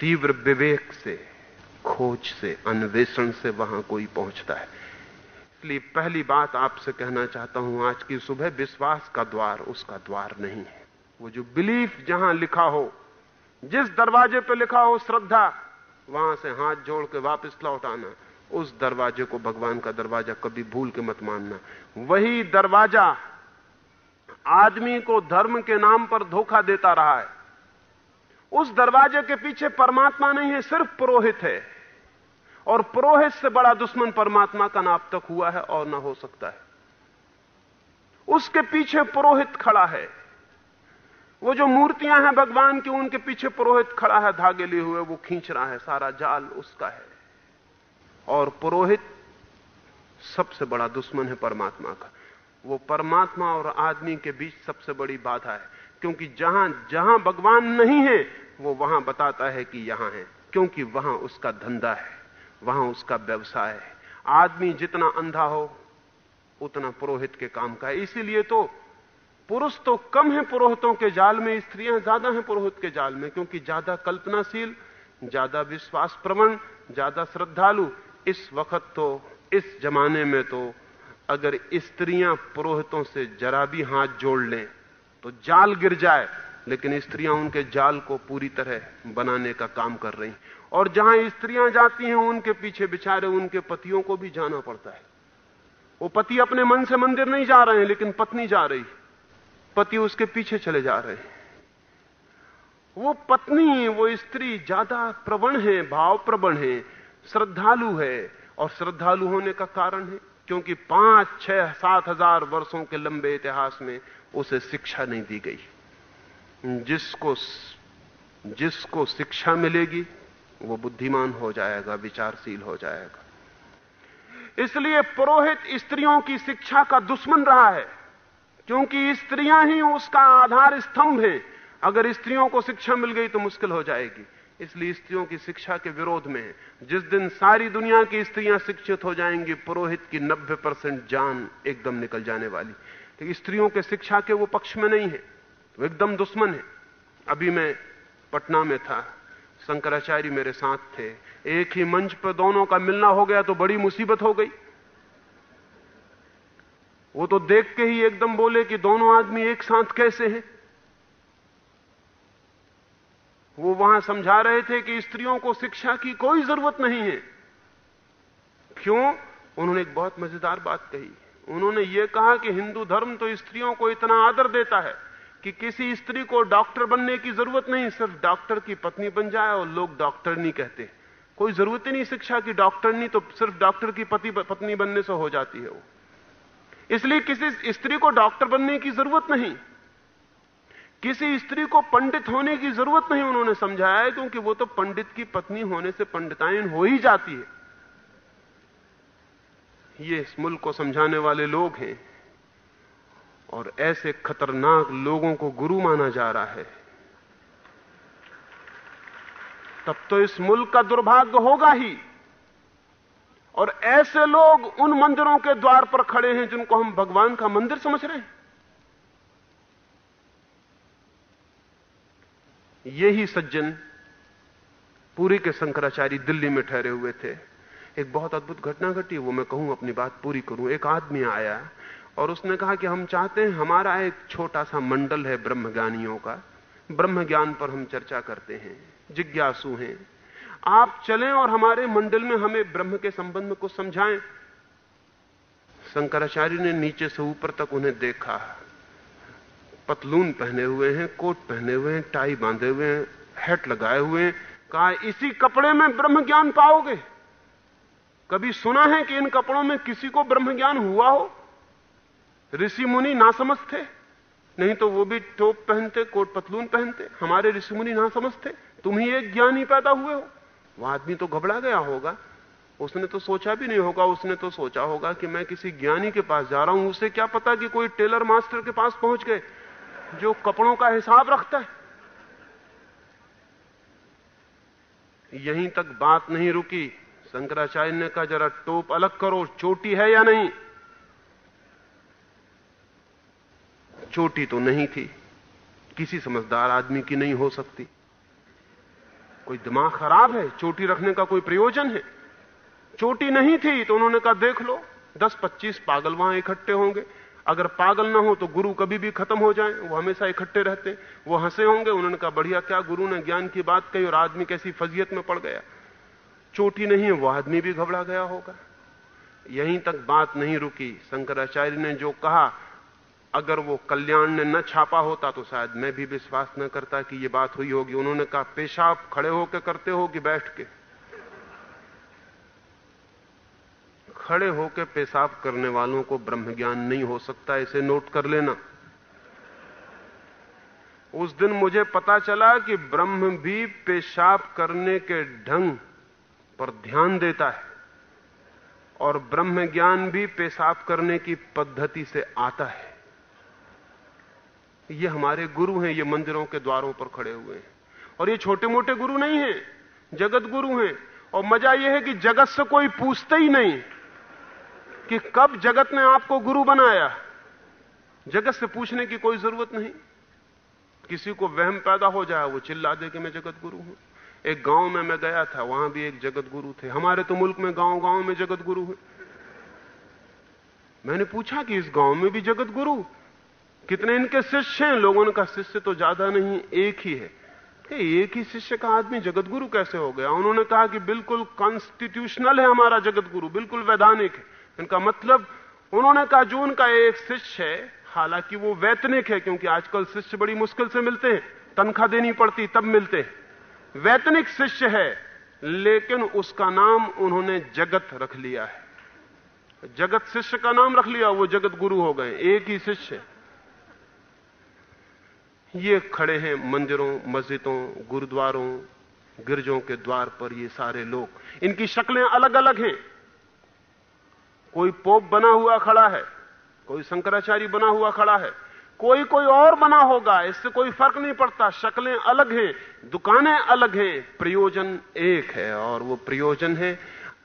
तीव्र विवेक से, खोज से, अन्वेषण से वहाँ कोई पहुँचता है। इसलिए पहली बात आपसे कहना चाहता हूँ, आज की सुबह विश्वास का द्वार, उसका द्वार नहीं है। वो जो बिलीफ जहाँ लिखा हो, जिस दरवाजे पे लिखा हो श्रद्धा, वहाँ से हाथ जोड़ के वापस लौट आना। उस दरवाजे को भगवान का दरवाज़ा कभी भूल के मत मानना। वही दरवाज़ा आदमी को धर्म के नाम पर धोखा देता रहा है। उस दरवाजे के पीछे परमात्मा नहीं है, सिर्फ़ पुरोहित है। और पुरोहित से बड़ा दुश्मन परमात्मा का नाप तक हुआ है और ना हो सकता है। उसके पीछे पुरोहित खड़ा है। वो जो मूर्तियाँ हैं भगवान की, उनके पीछे पुरोहित खड़ा है, धागे लिए हुए, वो खींच रहा है, सारा जाल उसका है। और पुरोहित सबसे बड़ा दुश्मन है परमात्मा का। वो परमात्मा और आदमी के बीच सबसे बड़ी बाधा है, क्योंकि जहाँ जहाँ भगवान नहीं है, वो वहाँ बताता है कि यहाँ है, क्योंकि वहाँ उसका धंधा है, वहाँ उसका व्यवसाय है। आदमी जितना अंधा हो, उतना पुरोहित के काम का है। इसीलिए तो पुरुष तो कम है पुरोहितों के जाल में, स्त्रियाँ ज़्यादा हैं पुरोहित के जाल में, क्योंकि ज़्यादा कल्पनाशील, ज़्यादा विश्वास प्रवण ज़्यादा श्रद्धालु इस वक्त तो इस जमाने में तो अगर स्त्रियाँ पुरोहितों से जरा भी हाथ जोड़ लें तो जाल गिर जाए, लेकिन स्त्रियाँ उनके जाल को पूरी तरह बनाने का काम कर रही और जहाँ स्त्रियाँ जाती हैं, उनके पीछे बेचारे उनके पतियों को भी जाना पड़ता है। वो पति अपने मन से मंदिर नहीं जा रहे हैं, लेकिन पत्नी जा रही पति उसके पीछे चले जा रहे हैं। वो पत्नी, वो स्त्री ज़्यादा प्रवण है, भाव प्रवण है श्रद्धालु है और श्रद्धालु होने का कारण है, क्योंकि पाँच, छह, सात हज़ार वर्षों के लंबे इतिहास में उसे शिक्षा नहीं दी गई। जिसको जिसको शिक्षा मिलेगी, वो बुद्धिमान हो जाएगा, विचारशील हो जाएगा। इसलिए पुरोहित स्त्रियों की शिक्षा का दुश्मन रहा है, क्योंकि स्त्रियाँ ही उसका आधार स्तंभ है। अगर स्त्रियों को शिक्षा मिल गई तो मुश्किल हो जाएगी। इसलिए स्त्रियों की शिक्षा के विरोध में जिस दिन सारी दुनिया की स्त्रियाँ शिक्षित हो जाएँगी, पुरोहित की 90 परसेंट जान एकदम निकल जाने वाली। तो स्त्रियों के शिक्षा के वो पक्ष में नहीं है, वो एकदम दुश्मन है। अभी मैं पटना में था, शंकराचार्य मेरे साथ थे। एक ही मंच पर दोनों का मिलना हो गया तो बड़ी मुसीबत हो गई। वो तो देख के ही एकदम बोले कि दोनों आदमी एक साथ कैसे हैं? वो वहाँ समझा रहे थे कि स्त्रियों को शिक्षा की कोई ज़रूरत नहीं है। क्यों? उन्होंने एक बहुत मज़ेदार बात कही। उन्होंने ये कहा कि हिंदू धर्म तो स्त्रियों को इतना आदर देता है कि किसी स्त्री को डॉक्टर बनने की ज़रूरत नहीं, सिर्फ़ डॉक्टर की पत्नी बन जाए और लोग डॉक्टर नहीं कहते कोई ज़रूरत ही नहीं शिक्षा की डॉक्टर नहीं तो सिर्फ़ डॉक्टर की पति पत्नी बनने से हो जाती है वो। इसलिए किसी स्त्री को डॉक्टर बनने की ज़रूरत नहीं। किसी स्त्री को पंडित होने की ज़रूरत नहीं उन्होंने समझाया है, क्योंकि वो तो पंडित की पत्नी होने से पंडितायन हो ही जाती है। ये इस मुल्क को समझाने वाले लोग हैं और ऐसे खतरनाक लोगों को गुरु माना जा रहा है। तब तो इस मुल्क का दुर्भाग्य होगा ही। और ऐसे लोग उन मंदिरों के द्वार पर खड़े हैं जिनको हम भगवान का मंदिर समझ रहे हैं। यही सज्जन पूरी के शंकराचार्य दिल्ली में ठहरे हुए थे। एक बहुत अद्भुत घटना घटी, वो मैं कहूँ अपनी बात पूरी करूँ। एक आदमी आया और उसने कहा कि हम चाहते हैं, हमारा एक छोटा सा मंडल है ब्रह्मज्ञानियों का। ब्रह्म ज्ञान पर हम चर्चा करते हैं, जिज्ञासु हैं। आप चलें और हमारे मंडल में हमें ब्रह्म के संबंध में कुछ समझाएँ। शंकराचार्य ने नीचे से ऊपर तक उन्हें देखा। पतलून पहने हुए हैं, कोट पहने हुए हैं, टाई बांधे हुए हैं, हैट लगाए हुए हैं। कहा, इसी कपड़े में ब्रह्म ज्ञान पाओगे? कभी सुना है कि इन कपड़ों में किसी को ब्रह्म ज्ञान हुआ हो? ऋषि मुनि ना समझ थे। नहीं तो वो भी टोप पहनते, कोट पतलून पहनते। हमारे ऋषि मुनि ना समझते तुम ही एक ज्ञानी पैदा हुए हो। वह आदमी तो घबरा गया होगा। उसने तो सोचा भी नहीं होगा। उसने तो सोचा होगा कि मैं किसी ज्ञानी के पास जा रहा हूँ। उसे क्या पता कि कोई टेलर मास्टर के पास पहुँच गए। जो कपड़ों का हिसाब रखता है। यहीं तक बात नहीं रुकी। शंकराचार्य ने कहा, जरा टोप अलग करो चोटी है या नहीं? चोटी तो नहीं थी। किसी समझदार आदमी की नहीं हो सकती। कोई दिमाग खराब है? चोटी रखने का कोई प्रयोजन है? चोटी नहीं थी तो उन्होंने कहा, देख लो 10-25 पागल वहाँ इकट्ठे होंगे। अगर पागल ना हो तो गुरु कभी भी खत्म हो जाए, वो हमेशा इकट्ठे रहते वो हंसे होंगे, उन्होंने कहा, बढ़िया, क्या गुरु ने ज्ञान की बात कही और आदमी कैसी फजीयत में पड़ गया? चोटी नहीं है वो आदमी भी घबरा गया होगा। यहीं तक बात नहीं रुकी। शंकराचार्य ने जो कहा, अगर वो कल्याण ने न छापा होता तो शायद मैं भी विश्वास न करता कि ये बात हुई होगी। उन्होंने कहा, पेशाब खड़े होकर करते हो कि बैठ के? खड़े होकर पेशाब करने वालों को ब्रह्म ज्ञान नहीं हो सकता, इसे नोट कर लेना। उस दिन मुझे पता चला कि ब्रह्म भी पेशाब करने के ढंग पर ध्यान देता है और ब्रह्म ज्ञान भी पेशाब करने की पद्धति से आता है। ये हमारे गुरु हैं, ये मंदिरों के द्वारों पर खड़े हुए हैं। और ये छोटे मोटे गुरु नहीं हैं, जगत गुरु हैं। और मज़ा यह है कि जगत से कोई पूछते ही नहीं। कि कब जगत ने आपको गुरु बनाया? जगत से पूछने की कोई ज़रूरत नहीं। किसी को वहम पैदा हो जाए, वो चिल्ला दे कि मैं जगत गुरु हूँ। एक गाँव में मैं गया था, वहाँ भी एक जगत गुरु थे। हमारे तो मुल्क में गाँव गाँव में जगत गुरु है। मैंने पूछा कि इस गाँव में भी जगत गुरु कितने इनके शिष्य हैं? लोगों ने कहा, शिष्य तो ज़्यादा नहीं, एक ही है। एक ही शिष्य का आदमी जगत गुरु कैसे हो गया? उन्होंने कहा कि बिल्कुल कॉन्स्टिट्यूशनल है हमारा जगत गुरु बिल्कुल वैधानिक है। इनका मतलब उन्होंने कहा, जो उनका एक शिष्य है, हालाँकि वो वैतनिक है, क्योंकि आजकल शिष्य बड़ी मुश्किल से मिलते हैं, तनख्वाह देनी पड़ती, तब मिलते हैं। वैतनिक शिष्य है, लेकिन उसका नाम उन्होंने जगत रख लिया है। जगत शिष्य का नाम रख लिया, वो जगत गुरु हो गए, एक ही शिष्य। ये खड़े हैं मंदिरों, मस्जिदों, गुरुद्वारों, गिरजों के द्वार पर ये सारे लोग। इनकी शक्लें अलग अलग हैं। कोई पोप बना हुआ खड़ा है, कोई शंकराचार्य बना हुआ खड़ा है, कोई कोई और बना होगा, इससे कोई फ़र्क नहीं पड़ता, शक्लें अलग हैं, दुकानें अलग हैं, प्रयोजन एक है और वो प्रयोजन है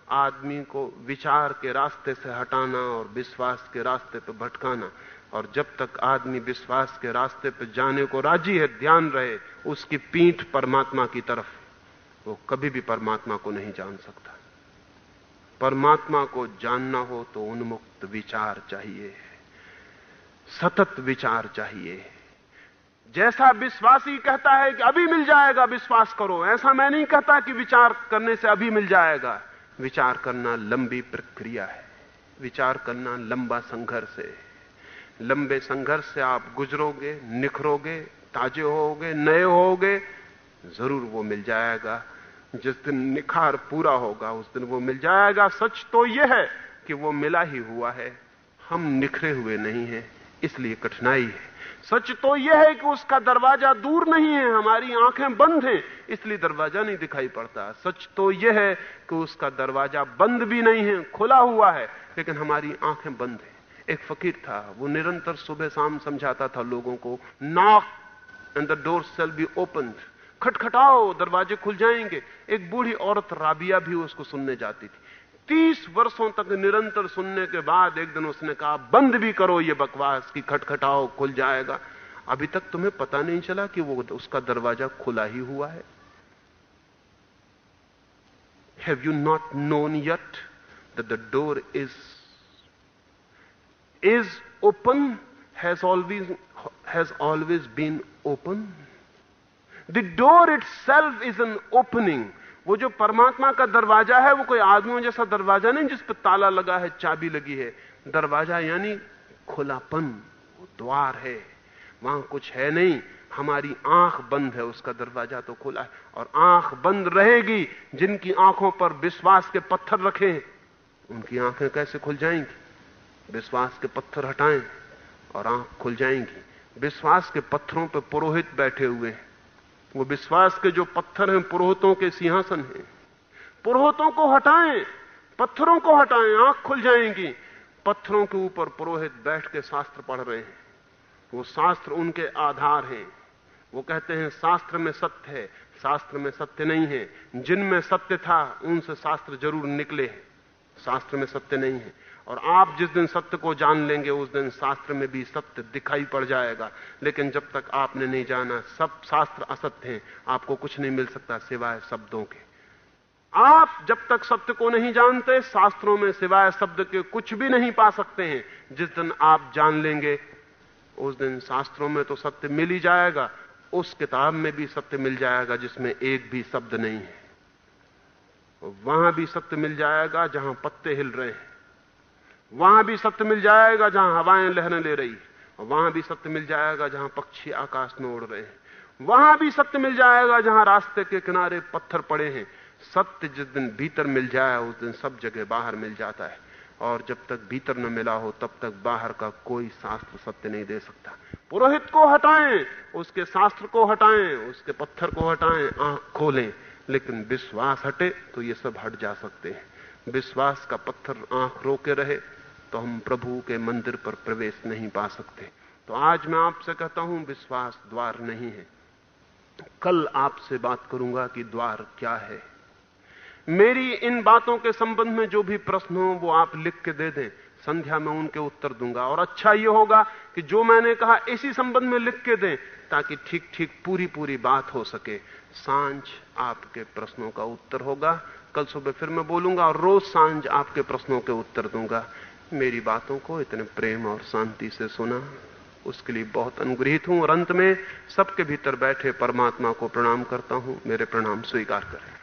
आदमी को विचार के रास्ते से हटाना और विश्वास के रास्ते पर भटकाना। और जब तक आदमी विश्वास के रास्ते पर जाने को राज़ी है, ध्यान रहे, उसकी पीठ परमात्मा की तरफ़, वो कभी भी परमात्मा को नहीं जान सकता। परमात्मा को जानना हो तो उन्मुक्त विचार चाहिए। सतत विचार चाहिए। जैसा विश्वासी कहता है कि अभी मिल जाएगा, विश्वास करो। ऐसा मैं नहीं कहता कि विचार करने से अभी मिल जाएगा। विचार करना लंबी प्रक्रिया है। विचार करना लंबा संघर्ष है। लंबे संघर्ष से आप गुजरोगे, निखरोगे, ताजे होगे, नए होगे, ज़रूर वो मिल जाएगा। जिस दिन निखार पूरा होगा, उस दिन वो मिल जाएगा। सच तो यह है कि वो मिला ही हुआ है। हम निखरे हुए नहीं हैं, इसलिए कठिनाई है। सच तो यह है कि उसका दरवाज़ा दूर नहीं है, हमारी आँखें बंद हैं, इसलिए दरवाज़ा नहीं दिखाई पड़ता। सच तो यह है कि उसका दरवाज़ा बंद भी नहीं है, खुला हुआ है, लेकिन हमारी आँखें बंद हैं। एक फकीर था, वो निरंतर सुबह शाम समझाता था लोगों को knock and the door shall be open खटखटाओ, दरवाजे खुल जाएँगे। एक बूढ़ी औरत राबिया भी उसको सुनने जाती थी। तीस वर्षों तक निरंतर सुनने के बाद एक दिन उसने कहा, बंद भी करो ये बकवास की खटखटाओ, खुल जाएगा। अभी तक तुम्हें पता नहीं चला कि वो उसका दरवाज़ा खुला ही हुआ है। Have you not known yet that the door is is open always has always been open the door itself is an opening वो जो परमात्मा का दरवाज़ा है, वो कोई आदमियों जैसा दरवाज़ा नहीं जिस पर ताला लगा है, चाबी लगी है। दरवाज़ा यानी खुलापन द्वार है। वहाँ कुछ है नहीं। हमारी आँख बंद है, उसका दरवाज़ा तो खुला है। और आँख बंद रहेगी, जिनकी आँखों पर विश्वास के पत्थर रखे हैं, उनकी आँखें कैसे खुल जाएँगी? विश्वास के पत्थर हटाएँ और आँख खुल जाएँगी। विश्वास के पत्थरों पर पुरोहित बैठे हुए हैं। वो विश्वास के जो पत्थर हैं, पुरोहितों के सिंहासन हैं। पुरोहितों को हटाएँ, पत्थरों को हटाएँ, आँख खुल जाएँगी। पत्थरों के ऊपर पुरोहित बैठ के शास्त्र पढ़ रहे हैं। वो शास्त्र उनके आधार हैं। वो कहते हैं, शास्त्र में सत्य है, शास्त्र में सत्य नहीं है। जिनमें सत्य था, उनसे शास्त्र ज़रूर निकले हैं। शास्त्र में सत्य नहीं है। और आप जिस दिन सत्य को जान लेंगे, उस दिन शास्त्र में भी सत्य दिखाई पड़ जाएगा। लेकिन जब तक आपने नहीं जाना, सब शास्त्र असत्य हैं। आपको कुछ नहीं मिल सकता सिवाय शब्दों के। आप जब तक सत्य को नहीं जानते, शास्त्रों में सिवाय शब्द के कुछ भी नहीं पा सकते हैं। जिस दिन आप जान लेंगे, उस दिन शास्त्रों में तो सत्य मिल ही जाएगा। उस किताब में भी सत्य मिल जाएगा, जिसमें एक भी शब्द नहीं है। वहाँ भी सत्य मिल जाएगा जहाँ पत्ते हिल रहे हैं। वहाँ भी सत्य मिल जाएगा जहाँ हवाएँ लहरें ले रही वहाँ भी सत्य मिल जाएगा जहाँ पक्षी आकाश में उड़ रहे हैं। वहाँ भी सत्य मिल जाएगा जहाँ रास्ते के किनारे पत्थर पड़े हैं। सत्य जिस दिन भीतर मिल जाए, उस दिन सब जगह बाहर मिल जाता है। और जब तक भीतर न मिला हो, तब तक बाहर का कोई शास्त्र सत्य नहीं दे सकता। पुरोहित को हटाएँ, उसके शास्त्र को हटाएँ, उसके पत्थर को हटाएँ, आँख खोलें। लेकिन विश्वास हटे तो ये सब हट जा सकते हैं। विश्वास का पत्थर आँख रोके रहे तो हम प्रभु के मंदिर पर प्रवेश नहीं पा सकते। तो आज मैं आपसे कहता हूँ, विश्वास द्वार नहीं है। कल आपसे बात करूँगा कि द्वार क्या है। मेरी इन बातों के संबंध में जो भी प्रश्न हो, वो आप लिख के दे दें। संध्या में उनके उत्तर दूँगा। और अच्छा ये होगा कि जो मैंने कहा, इसी संबंध में लिख के दें, ताकि ठीक ठीक पूरी पूरी बात हो सके। साँझ आपके प्रश्नों का उत्तर होगा। कल सुबह फिर मैं बोलूँगा, और रोज साँझ आपके प्रश्नों के उत्तर दूँगा। मेरी बातों को इतने प्रेम और शांति से सुना। उसके लिए बहुत अनुग्रहित हूँ, और अंत में सबके भीतर बैठे परमात्मा को प्रणाम करता हूँ। मेरे प्रणाम स्वीकार करें।